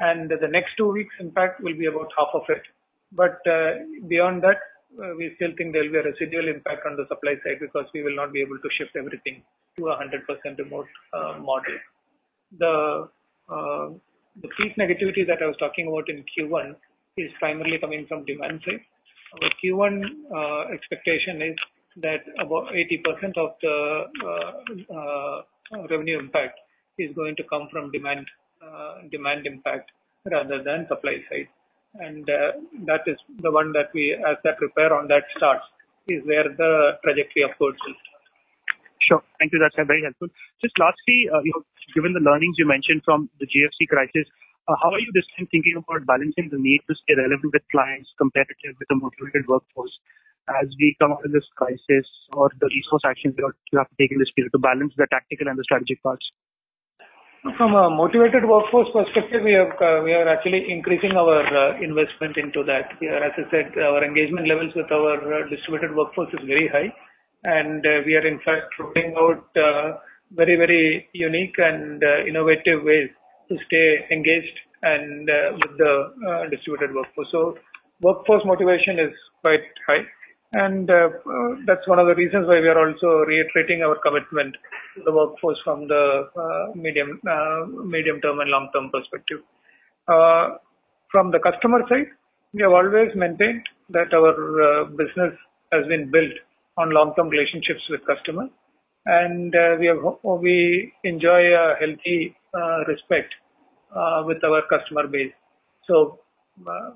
And the next two weeks impact will be about half of it. But uh, beyond that, we still think there'll be a residual impact on the supply side because we will not be able to shift everything to a 100% remote model. The peak negativity that I was talking about in Q1 is primarily coming from demand side. Our Q1 expectation is that about 80% of the uh, revenue impact is going to come from demand uh, demand impact rather than supply side. And uh, that is the one that we, as that repair on that starts, is where the trajectory upwards will. Sure. Thank you. That's very helpful. Just lastly, you know, given the learnings you mentioned from the GFC crisis, how are you this time thinking about balancing the need to stay relevant with clients, competitive with a motivated workforce as we come out of this crisis or the resource actions you have to take in this period to balance the tactical and the strategic parts? From a motivated workforce perspective, we are actually increasing our uh, investment into that. As I said, our engagement levels with our uh, distributed workforce is very high, and uh, we are in fact rolling out very very unique and innovative ways to stay engaged and with the distributed workforce. So workforce motivation is quite high, and uh, that's one of the reasons why we are also reiterating our commitment to the workforce from the uh medium-term uh, and long-term perspective. Uh, from the customer side, we have always maintained that our business has been built on long-term relationships with customers, and we have ho we enjoy a healthy respect with our customer base. So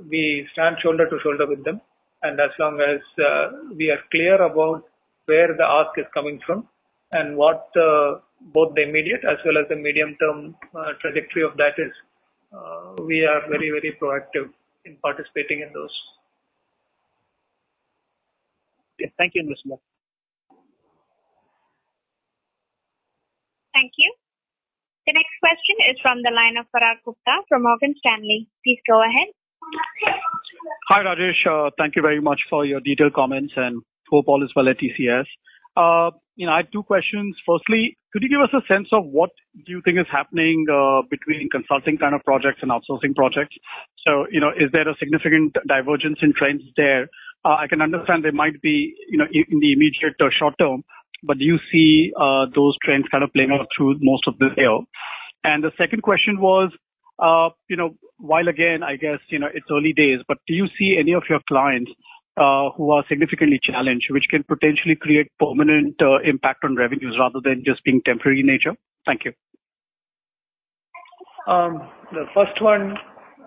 we stand shoulder to shoulder with them, and as long as uh, we are clear about where the ask is coming from and what uh, both the immediate as well as the medium-term uh, trajectory of that is, we are very very proactive in participating in those. Thank you, Mr. Thank you. The next question is from the line of Parag Gupta from Morgan Stanley. Please go ahead. Hi, Rajesh. Uh, thank you very much for your detailed comments and hope all is well at TCS. Uh you know, I have two questions. Firstly, could you give us a sense of what do you think is happening uh, between consulting kind of projects and outsourcing projects? So, you know, is there a significant divergence in trends there? Uh, I can understand there might be you know, in the immediate or short term, but do you see those trends kind of playing out through most of the year? And the second question was, Uh, while again, I guess, you know, it's early days, but do you see any of your clients uh who are significantly challenged, which can potentially create permanent uh, impact on revenues rather than just being temporary in nature? Thank you. Um, the first one,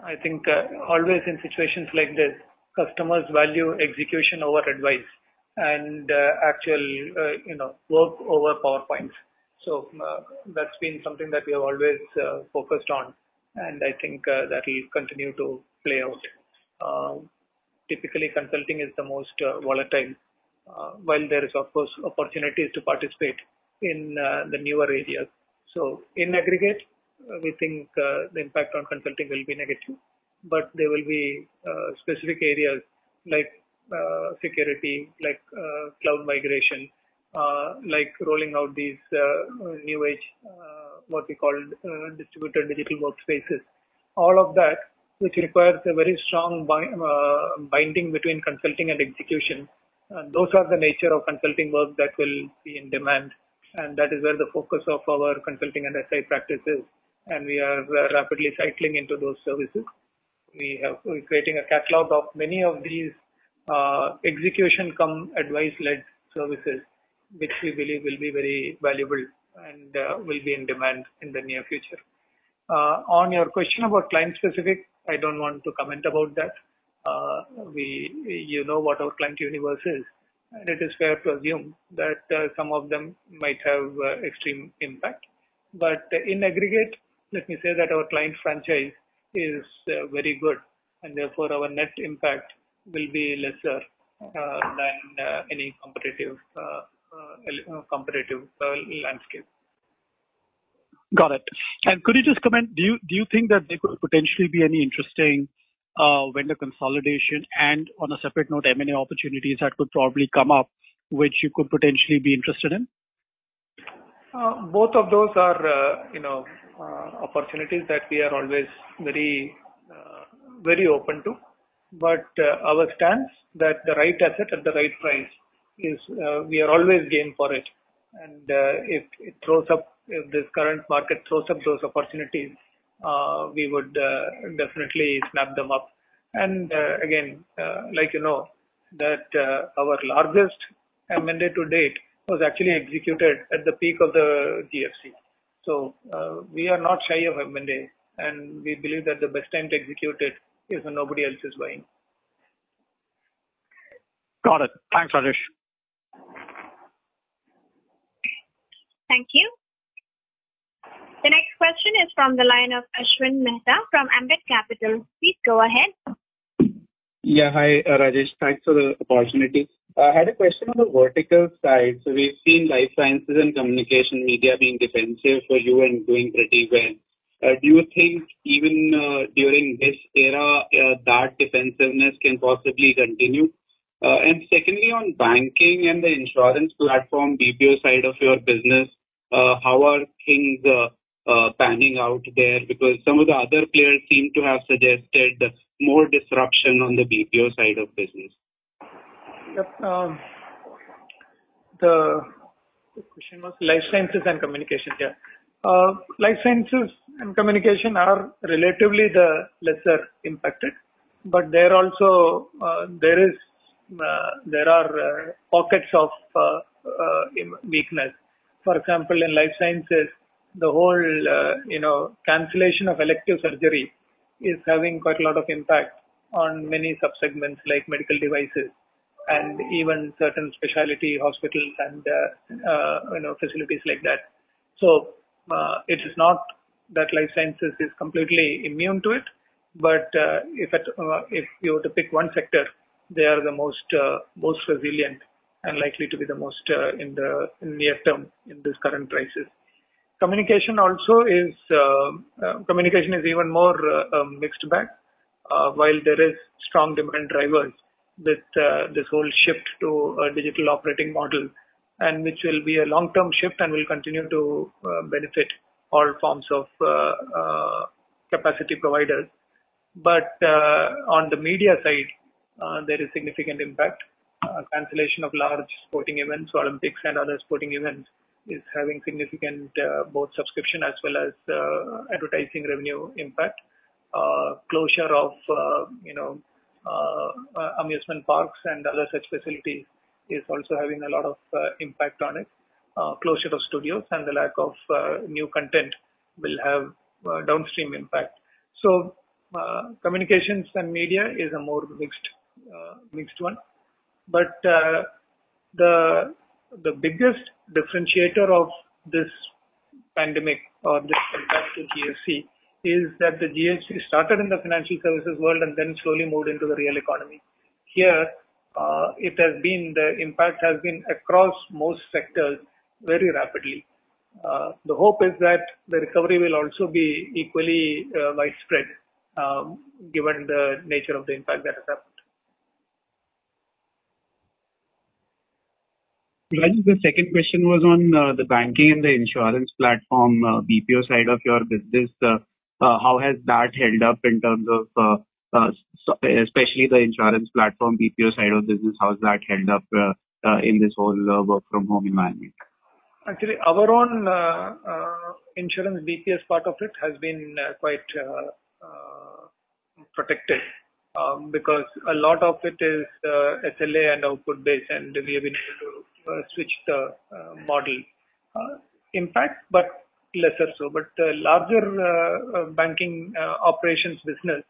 I think uh, always in situations like this, customers value execution over advice and actual you know, work over PowerPoints. So uh that's been something that we have always focused on, and I think uh, that will continue to play out. Um, typically, consulting is the most uh, volatile, uh, while there is, of course, opportunities to participate in the newer areas. So in aggregate, we think the impact on consulting will be negative, but there will be specific areas like security, like cloud migration, Uh, like rolling out these uh, new age, uh, what we call distributed digital workspaces. All of that, which requires a very strong binding between consulting and execution. Those are the nature of consulting work that will be in demand, and that is where the focus of our consulting and SI practice is, and we are rapidly cycling into those services. We're creating a catalog of many of these execution cum advice-led services, which we believe will be very valuable and uh, will be in demand in the near future. Uh, on your question about client specific, I don't want to comment about that. Uh, we, you know what our client universe is, and it is fair to assume that some of them might have extreme impact. But in aggregate, let me say that our client franchise is very good, and therefore our net impact will be lesser than any competitive Uh, uh, uh, landscape. Got it. And could you just comment, do you do you think that there could potentially be any interesting vendor consolidation and on a separate note, M&A opportunities that could probably come up, which you could potentially be interested in? Both of those are, you know, opportunities that we are always very, very open to. But uh our stance that the right asset at the right price is, uh, we are always game for it. And uh, if it throws up, if this current market throws up those opportunities, uh, we would definitely snap them up. And again, like you know, that our largest M&A to date was actually executed at the peak of the GFC. So we are not shy of M&A, and we believe that the best time to execute it is when nobody else is buying. Got it. Thanks, Rajesh. Thank you. The next question is from the line of Ashwin Mehta from Ambit Capital. Please go ahead. Yeah. Hi, uh, Rajesh. Thanks for the opportunity. Uh, I had a question on the vertical side. So we've seen life sciences and communication media being defensive for you and doing pretty well. Uh, do you think even during this era that defensiveness can possibly continue? And, secondly, on banking and the insurance platform, BPO side of your business, Uh, how are things uh, uh, panning out there? Because some of the other players seem to have suggested more disruption on the BPO side of business. Yep. Um, the question was life sciences and communication. Yeah. Life sciences and communication are relatively the lesser impacted, but there also there is there are pockets of weakness. For example, in life sciences, the whole you know cancellation of elective surgery is having quite a lot of impact on many sub-segments like medical devices and even certain specialty hospitals and you know facilities like that. So uh it is not that life sciences is completely immune to it, but uh if you were to pick one sector, they are the most uh most resilient and likely to be the most uh, in the near term in this current crisis. Communication also is uh, uh, communication is even more um, mixed bag. While there is strong demand drivers with this whole shift to a digital operating model, and which will be a long-term shift and will continue to benefit all forms of capacity providers. But on the media side, there is significant impact. Cancellation of large sporting events, Olympics and other sporting events is having significant uh, both subscription as well as uh, advertising revenue impact. Uh, closure of you know amusement parks and other such facilities is also having a lot of impact on it. Closure of studios and the lack of new content will have downstream impact. So uh communications and media is a more mixed uh mixed one. But uh the the biggest differentiator of this pandemic or this impact to GFC is that the GFC started in the financial services world and then slowly moved into the real economy. Here, uh, it has been the impact has been across most sectors very rapidly. Uh, The hope is that the recovery will also be equally uh, widespread, given the nature of the impact that has happened. Rajesh, the second question was on uh, the banking and the insurance platform, uh, BPO side of your business. Uh, how has that held up in terms of especially the insurance platform, BPO side of business, how has that held up in this whole work from home environment? Actually, our own insurance BPS part of it has been quite protected um, because a lot of it is SLA and output based, and we have been able to Uh, switch the uh, model. Uh, Impact, but lesser so. But the larger banking operations business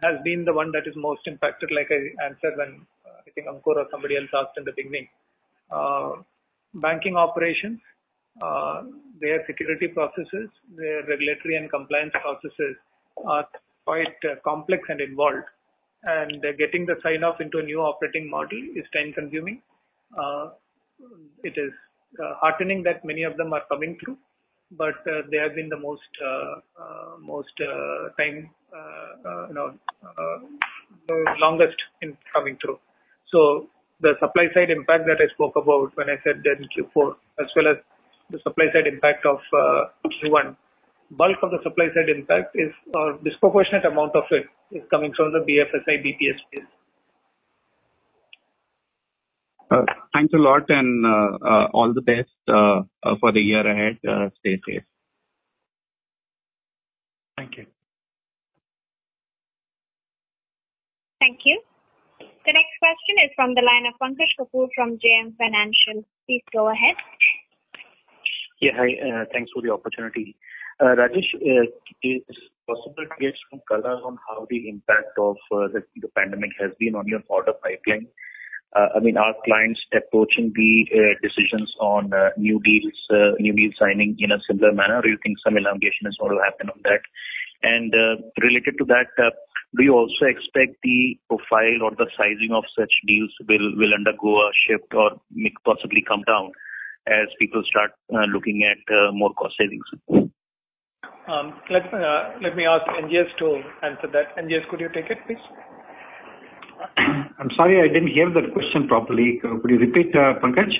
has been the one that is most impacted, like I answered when I think Ankur or somebody else asked in the beginning. Banking operations, their security processes, their regulatory and compliance processes are quite complex and involved. And getting the sign-off into a new operating model is time-consuming. It is uh, heartening that many of them are coming through, but uh, they have been the most uh, most time, you know, the longest in coming through. So the supply side impact that I spoke about when I said that in Q4, as well as the supply side impact of Q1, bulk of the supply side impact is, or disproportionate amount of it is coming from the BFSI BPS space. Thanks a lot and uh, uh, all the best uh, for the year ahead. Stay safe. Thank you. Thank you. The next question is from the line of Pankaj Kapoor from JM Financial. Please go ahead. Yeah. Hi. Thanks for the opportunity. Rajesh, is it possible to get some color on how the impact of the pandemic has been on your order pipeline? Uh, I mean, are clients approaching the uh, decisions on uh, new deals, new deal signing in a similar manner, or you think some elongation is going to happen on that? And related to that, do you also expect the profile or the sizing of such deals will will undergo a shift or may possibly come down as people start looking at more cost savings? Um, let me ask NGS to answer that. NGS, could you take it, please? I'm sorry, I didn't hear that question properly. Could you repeat, uh, Pankaj?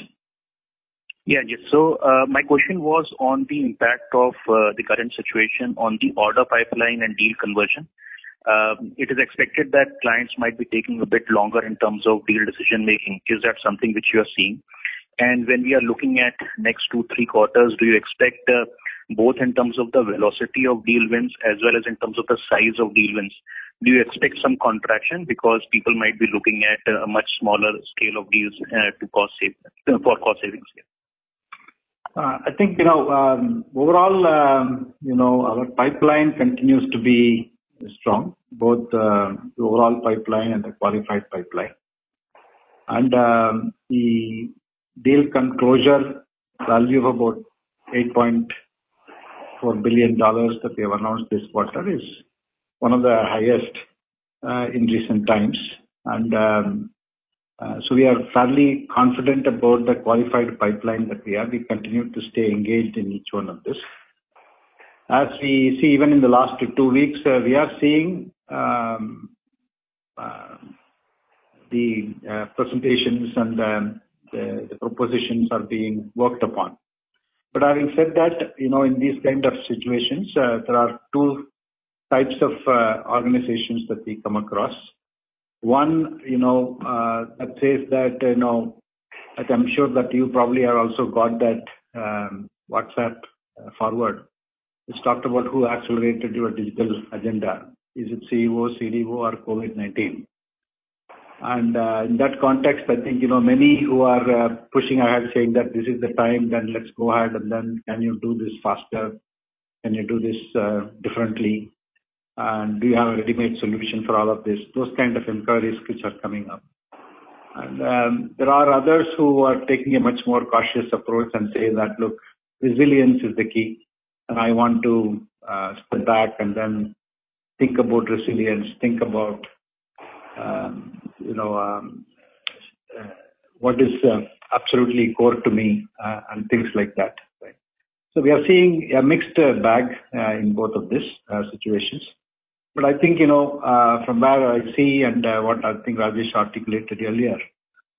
Yeah. Yes. So, uh, my question was on the impact of uh, the current situation on the order pipeline and deal conversion. Um, it is expected that clients might be taking a bit longer in terms of deal decision-making. Is that something which you are seeing? And when we are looking at next two, three quarters, do you expect both in terms of the velocity of deal wins as well as in terms of the size of deal wins, do you expect some contraction because people might be looking at a much smaller scale of deals uh, to cost save uh, for cost savings here? Uh, I think you know, um, overall um, you know, our pipeline continues to be strong, both the overall pipeline and the qualified pipeline. And um, the deal closure value of about $8.4 billion that we have announced this quarter is one of the highest uh, in recent times. And um, uh, so we are fairly confident about the qualified pipeline that we have. We continue to stay engaged in each one of this. As we see even in the last two weeks, uh, we are seeing um, the presentations and um, the propositions are being worked upon. But having said that, you know, in these kind of situations, there are two types of uh, organizations that we come across. One you know, uh, that says that, you know, that I'm sure that you probably have also got that um, WhatsApp uh, forward, It's talked about who accelerated your digital agenda. Is it CEO, CDO, or COVID-19? And In that context, I think you know, many who are pushing ahead saying that this is the time, then let's go ahead and then can you do this faster? Can you do this differently? And do you have a ready-made solution for all of this? Those kind of inquiries which are coming up. And um, there are others who are taking a much more cautious approach and say that, "Look, resilience is the key, and I want to uh, step back and then think about resilience, think about um, you know, um, uh, what is uh, absolutely core to me," and things like that. So we are seeing a mixed bag in both of these situations. I think you know, uh, from where I see and uh, what I think Rajesh articulated earlier,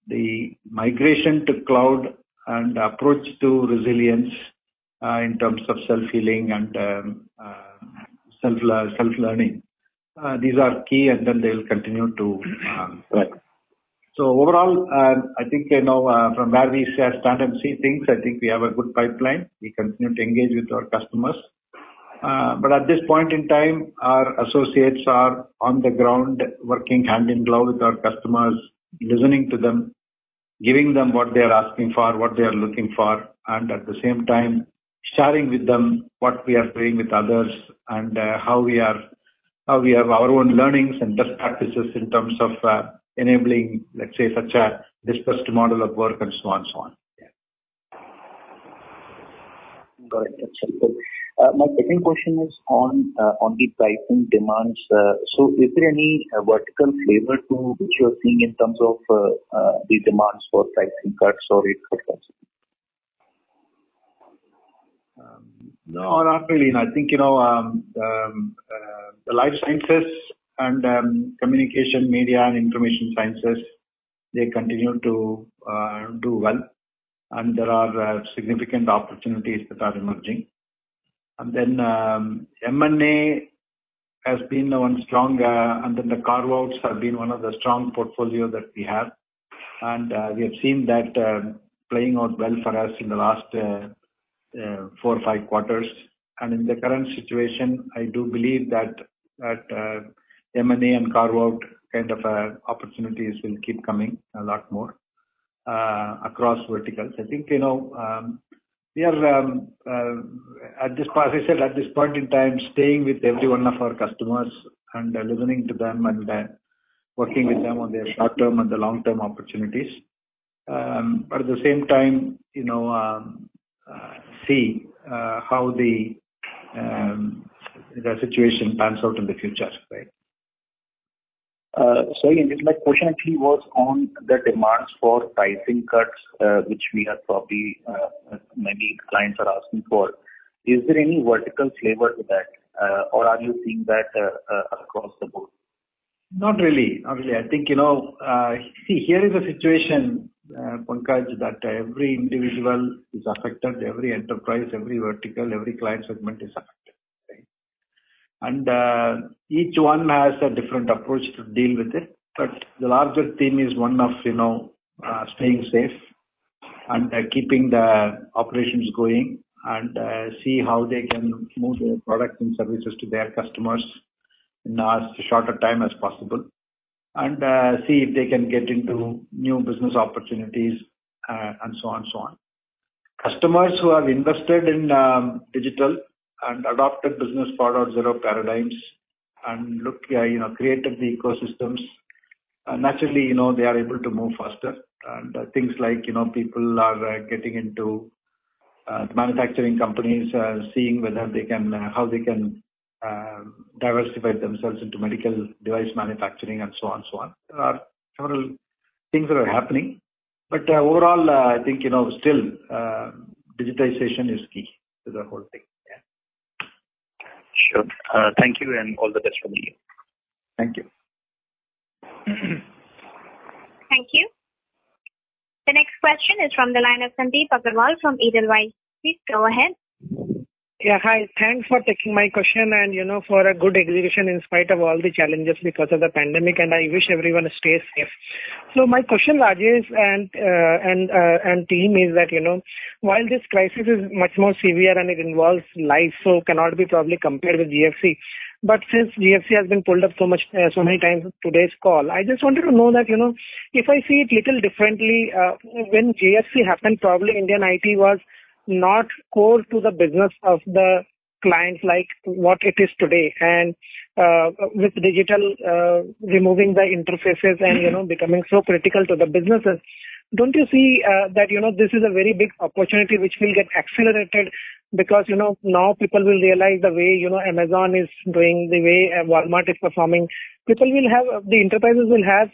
the migration to cloud and approach to resilience uh, in terms of self-healing and um, self self-learning, these are key, and then they'll continue to um, work. Overall, um, I think you know, from where we stand and see things, I think we have a good pipeline. We continue to engage with our customers. Uh, at this point in time, our associates are on the ground working hand in glove with our customers, listening to them, giving them what they're asking for, what they are looking for, and at the same time, sharing with them what we are doing with others and uh, how we are how we have our own learnings and best practices in terms of uh, enabling, let's say, such a dispersed model of work and so on. Got it. That's helpful. Uh, my second question is on uh, on the pricing demands. Uh, so is there any vertical flavor to which you are seeing in terms of the demands for pricing cuts or rate cuts? Um, no, not really. I think you know, um, um, the life sciences and communication, media, and information sciences, they continue to do well. and there are significant opportunities that are emerging. M&A um, has been one strong, and then the carve-outs have been one of the strong portfolio that we have. And uh, we have seen that um, playing out well for us in the last uh, uh, four or five quarters. And in the current situation, I do believe that M&A and carve-out kind of opportunities will keep coming a lot more across verticals. I think, um, we are, um, uh, as I said, at this point in time, staying with every one of our customers and uh, listening to them and uh, working with them on their short-term and the long-term opportunities. Um but at the same time, you know, um, see how the um, the situation pans out in the future. Uh, sorry, my question actually was on the demands for pricing cuts, uh, which we are probably, uh, maybe clients are asking for. Is there any vertical flavor to that? Or are you seeing that across the board? Not really. Not really. I think, you know, see, here is a situation, Pankaj, that every individual is affected, every enterprise, every vertical, every client segment is affected. And uh, each one has a different approach to deal with it. But the larger theme is one of you know, uh, staying safe and uh, keeping the operations going and see how they can move their products and services to their customers in as shorter time as possible. And see if they can get into new business opportunities, and so on, and so on. Customers who have invested in um, digital and adopted Business 4.0 paradigms and look, you know, created the ecosystems, uh, naturally, you know, they are able to move faster. And uh, things like you know, people are uh, getting into manufacturing companies, seeing whether they can, how they can um, diversify themselves into medical device manufacturing and so on. So on. There are several things that are happening. But overall, I think, you know, still, digitization is key to the whole thing. Sure. Uh, thank you, and all the best from me. Thank you. Thank you. The next question is from the line of Sandeep Agarwal from Edelweiss. Please go ahead. Yeah. Hi. Thanks for taking my question and you know, for a good execution in spite of all the challenges because of the pandemic, and I wish everyone stays safe. So my question, Rajesh and uh, and uh, and team, is that, you know, while this crisis is much more severe and it involves life, so cannot be probably compared with GFC. But since GFC has been pulled up so much, uh, so many times today's call, I just wanted to know that, you know if I see it little differently, when GFC happened, probably Indian IT was not core to the business of the clients like what it is today. And uh with digital removing the interfaces and you know becoming so critical to the businesses, don't you see that you know, this is a very big opportunity which will get accelerated because you know, now people will realize the way you know, Amazon is doing, the way Walmart is performing. People will have uh the enterprises will have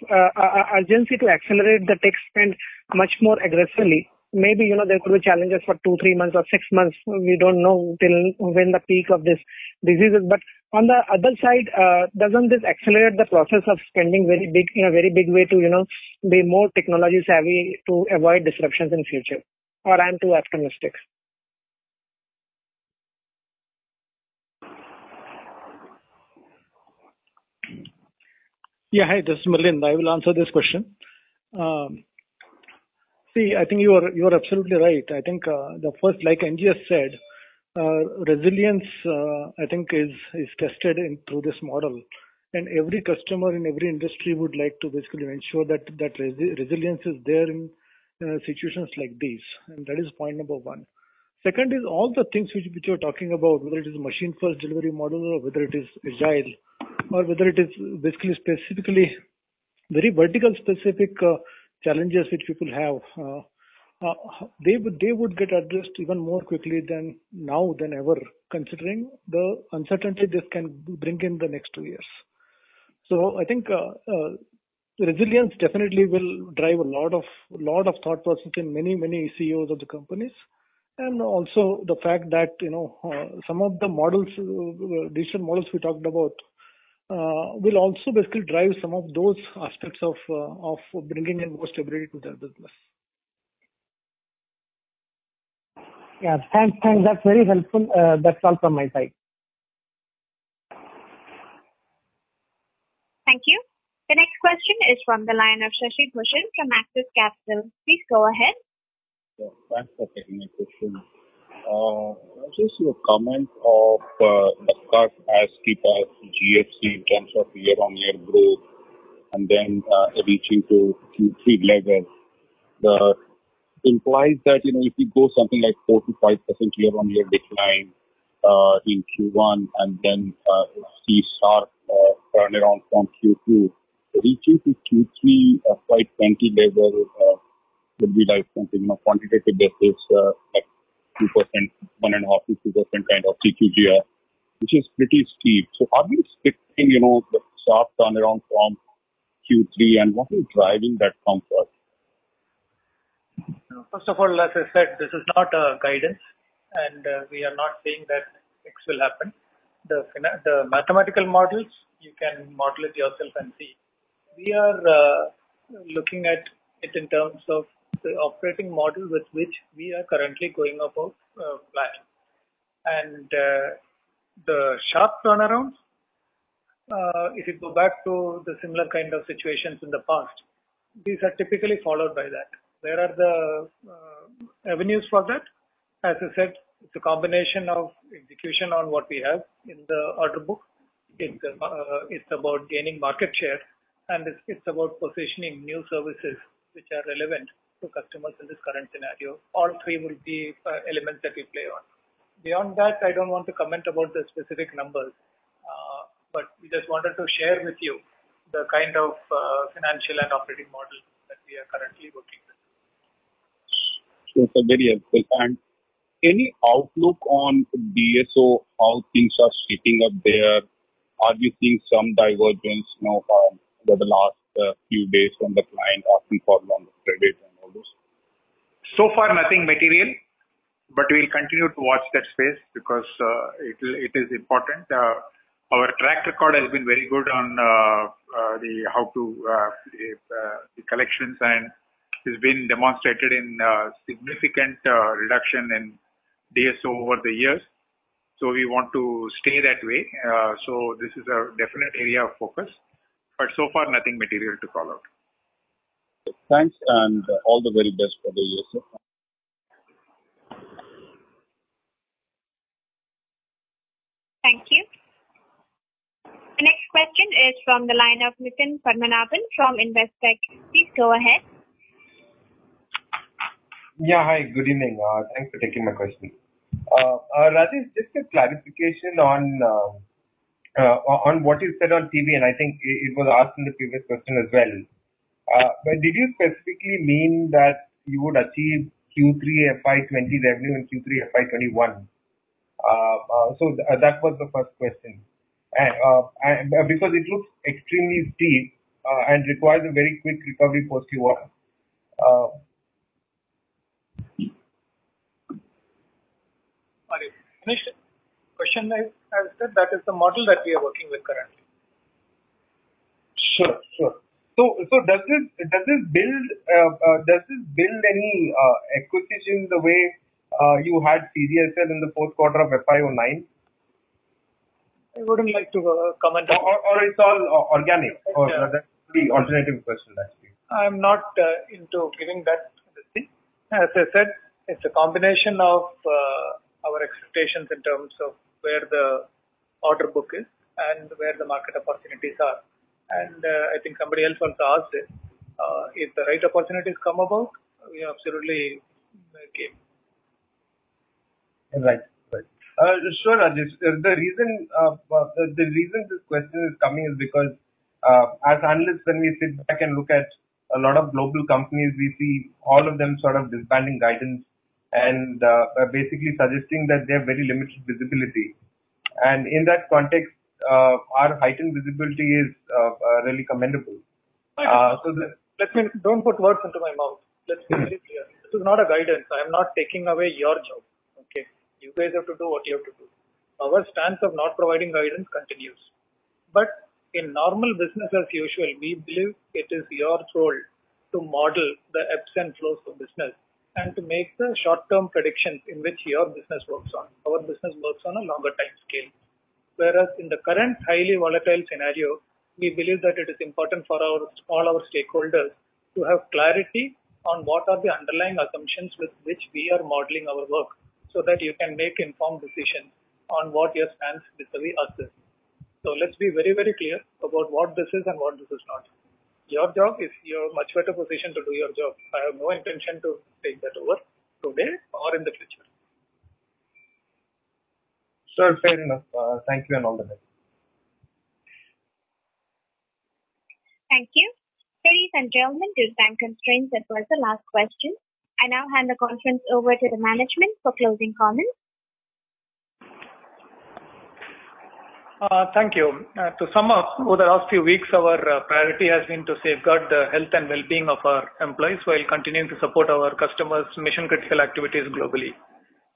urgency to accelerate the tech spend much more aggressively. Maybe, you know, there could be challenges for two, three months or six months. We don't know till when the peak of this disease is. But on the other side, uh, doesn't this accelerate the process of spending very big in a very big way to you know, be more technology savvy to avoid disruptions in future? Or I'm too optimistic? Yeah. Hi, this is Milind. I will answer this question. Um, I think you are you are absolutely right. I think, uh, the first, like NGS said, uh, resilience, uh, I think is is tested through this model. And every customer in every industry would like to basically ensure that that resilience is there in situations like these. And that is point number one. Second is all the things which you're talking about, whether it is machine first delivery model or whether it is agile or whether it is basically specifically very vertical specific challenges which people have, uh, uh, they would they would get addressed even more quickly than now than ever, considering the uncertainty this can bring in the next two years. So I think uh, resilience definitely will drive a lot of lot of thought process in many many CEOs of the companies. And also the fact that you know some of the models, digital models we talked about Uh, will also basically drive some of those aspects of uh, of bringing in more stability to their business. Yeah. Thanks. Thanks. That's very helpful. Uh, that's all from my side. Thank you. The next question is from the line of Shashi Bhushan from Axis Capital. Please go ahead. Yeah. Thanks for taking my question. Uh, just your comment of uh, the cut as steep as GFC in terms of year-on-year growth and then uh, reaching to Q3 level. That implies that you know, if you go something like 4%-5% year-on-year decline in Q1 and then see sharp turnaround from Q2, reaching to Q3 FY 2020 level would be like something you know quantitative basis like 2%, 1.5%-2% kind of CQGR, which is pretty steep. So are we expecting you know, the sharp turnaround from Q3 and what is driving that comfort? First of all, as I said, this is not a guidance, and uh, we are not saying that X will happen. The mathematical models, you can model it yourself and see. We are uh, looking at it in terms of the operating model with which we are currently going about uh, planning. And uh, the sharp turnarounds, uh, if you go back to the similar kind of situations in the past, these are typically followed by that. Where are the avenues for that? As I said, it's a combination of execution on what we have in the order book. It's about gaining market share, and it's about positioning new services which are relevant to customers in this current scenario. All three will be uh, elements that we play on. Beyond that, I don't want to comment about the specific numbers. Uh, but we just wanted to share with you the kind of uh, financial and operating model that we are currently working with. Sure, sir. Very helpful. And any outlook on DSO, how things are shaping up there? Are we seeing some divergence um, over the last few days from the client asking for longer credit and? So far, nothing material, but we'll continue to watch that space because uh, it is important. Uh, our track record has been very good on uh, the how to the collections, and it's been demonstrated in significant reduction in DSO over the years. So we want to stay that way. So, this is a definite area of focus, but so far nothing material to call out. Thanks, and uh, all the very best for the year, sir. Thank you. The next question is from the line of Nitin Padmanabhan from Investec. Please go ahead. Yeah. Hi, good evening. Uh, thanks for taking my question. Uh, Rajesh, just a clarification on what you said on TV, and I think it was asked in the previous question as well. Uh, did you specifically mean that you would achieve Q3 FY 2020 revenue in Q3 FY 2021? That was the first question. Uh, uh, because it looks extremely steep and requires a very quick recovery post Q1. Sorry. Finish it. Question as said, that is the model that we are working with currently. Sure, sure. So so does this does this build uh uh does this build any uh, acquisition the way uh, you had CGSL in the fourth quarter of FY 2009? I wouldn't like to uh, comment. On that. Or it's all organic? Yeah. That's the alternative question, actually. I'm not into giving that thing. As I said, it's a combination of our expectations in terms of where the order book is and where the market opportunities are. Uh, I think somebody else also asked it. If the right opportunities come about, we absolutely game. Right. Uh, sure, Rajesh. The reason the reason this question is coming is because, as analysts, when we sit back and look at a lot of global companies, we see all of them sort of disbanding guidance and basically suggesting that they have very limited visibility. And in that context, Uh, our heightened visibility is uh, uh, really commendable. So the, let me don't put words into my mouth. Let's be very clear. This is not a guidance. I am not taking away your job. Okay? You guys have to do what you have to do. Our stance of not providing guidance continues. But in normal business as usual, we believe it is your role to model the ebbs and flows of business and to make the short-term predictions in which your business works on. Our business works on a longer time scale. Whereas in the current highly volatile scenario, we believe that it is important for all our stakeholders to have clarity on what are the underlying assumptions with which we are modeling our work so that you can make informed decisions on what your stance vis-a-vis us is. So let's be very, very clear about what this is and what this is not. Your job is you're much better position to do your job. I have no intention to take that over today or in the future. Sure, fair enough. Uh, thank you and all the best. Thank you. Ladies and gentlemen, due to time constraints, that was the last question. I now hand the conference over to the management for closing comments. Uh, thank you. Uh, to sum up, over the last few weeks, our uh, priority has been to safeguard the health and well-being of our employees while continuing to support our customers' mission-critical activities globally.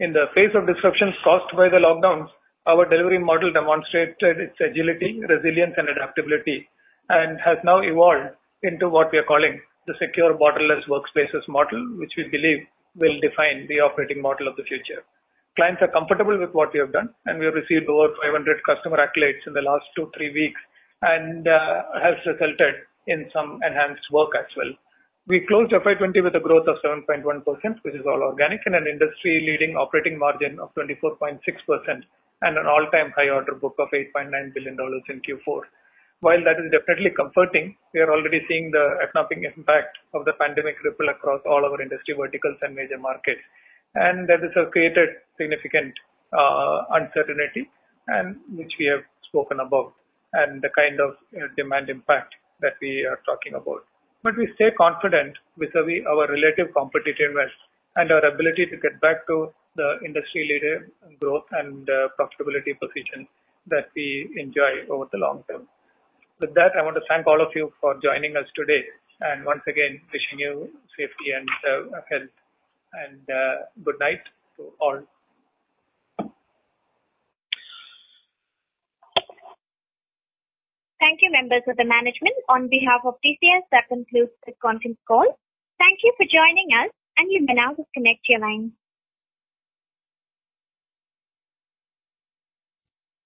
In the face of disruptions caused by the lockdowns, our delivery model demonstrated its agility, resilience, and adaptability, and has now evolved into what we are calling the secure borderless workspaces model, which we believe will define the operating model of the future. Clients are comfortable with what we have done, and we have received over 500 customer accolades in the last two, three weeks, and uh, has resulted in some enhanced work as well. We closed FY20 with a growth of 7.1%, which is all organic, and an industry-leading operating margin of 24.6%, and an all-time high order book of $8.9 billion in Q4. While that is definitely comforting, we are already seeing the economic impact of the pandemic ripple across all our industry verticals and major markets and that has created significant uh, uncertainty and which we have spoken about and the kind of demand impact that we are talking about. But we stay confident vis-a-vis our relative competitiveness and our ability to get back to the industry leader growth and uh, profitability position that we enjoy over the long term. With that, I want to thank all of you for joining us today and once again wishing you safety and uh, health and uh, good night to all. Thank you, members of the management. On behalf of TCS, that concludes the conference call. Thank you for joining us, and you may now disconnect your line.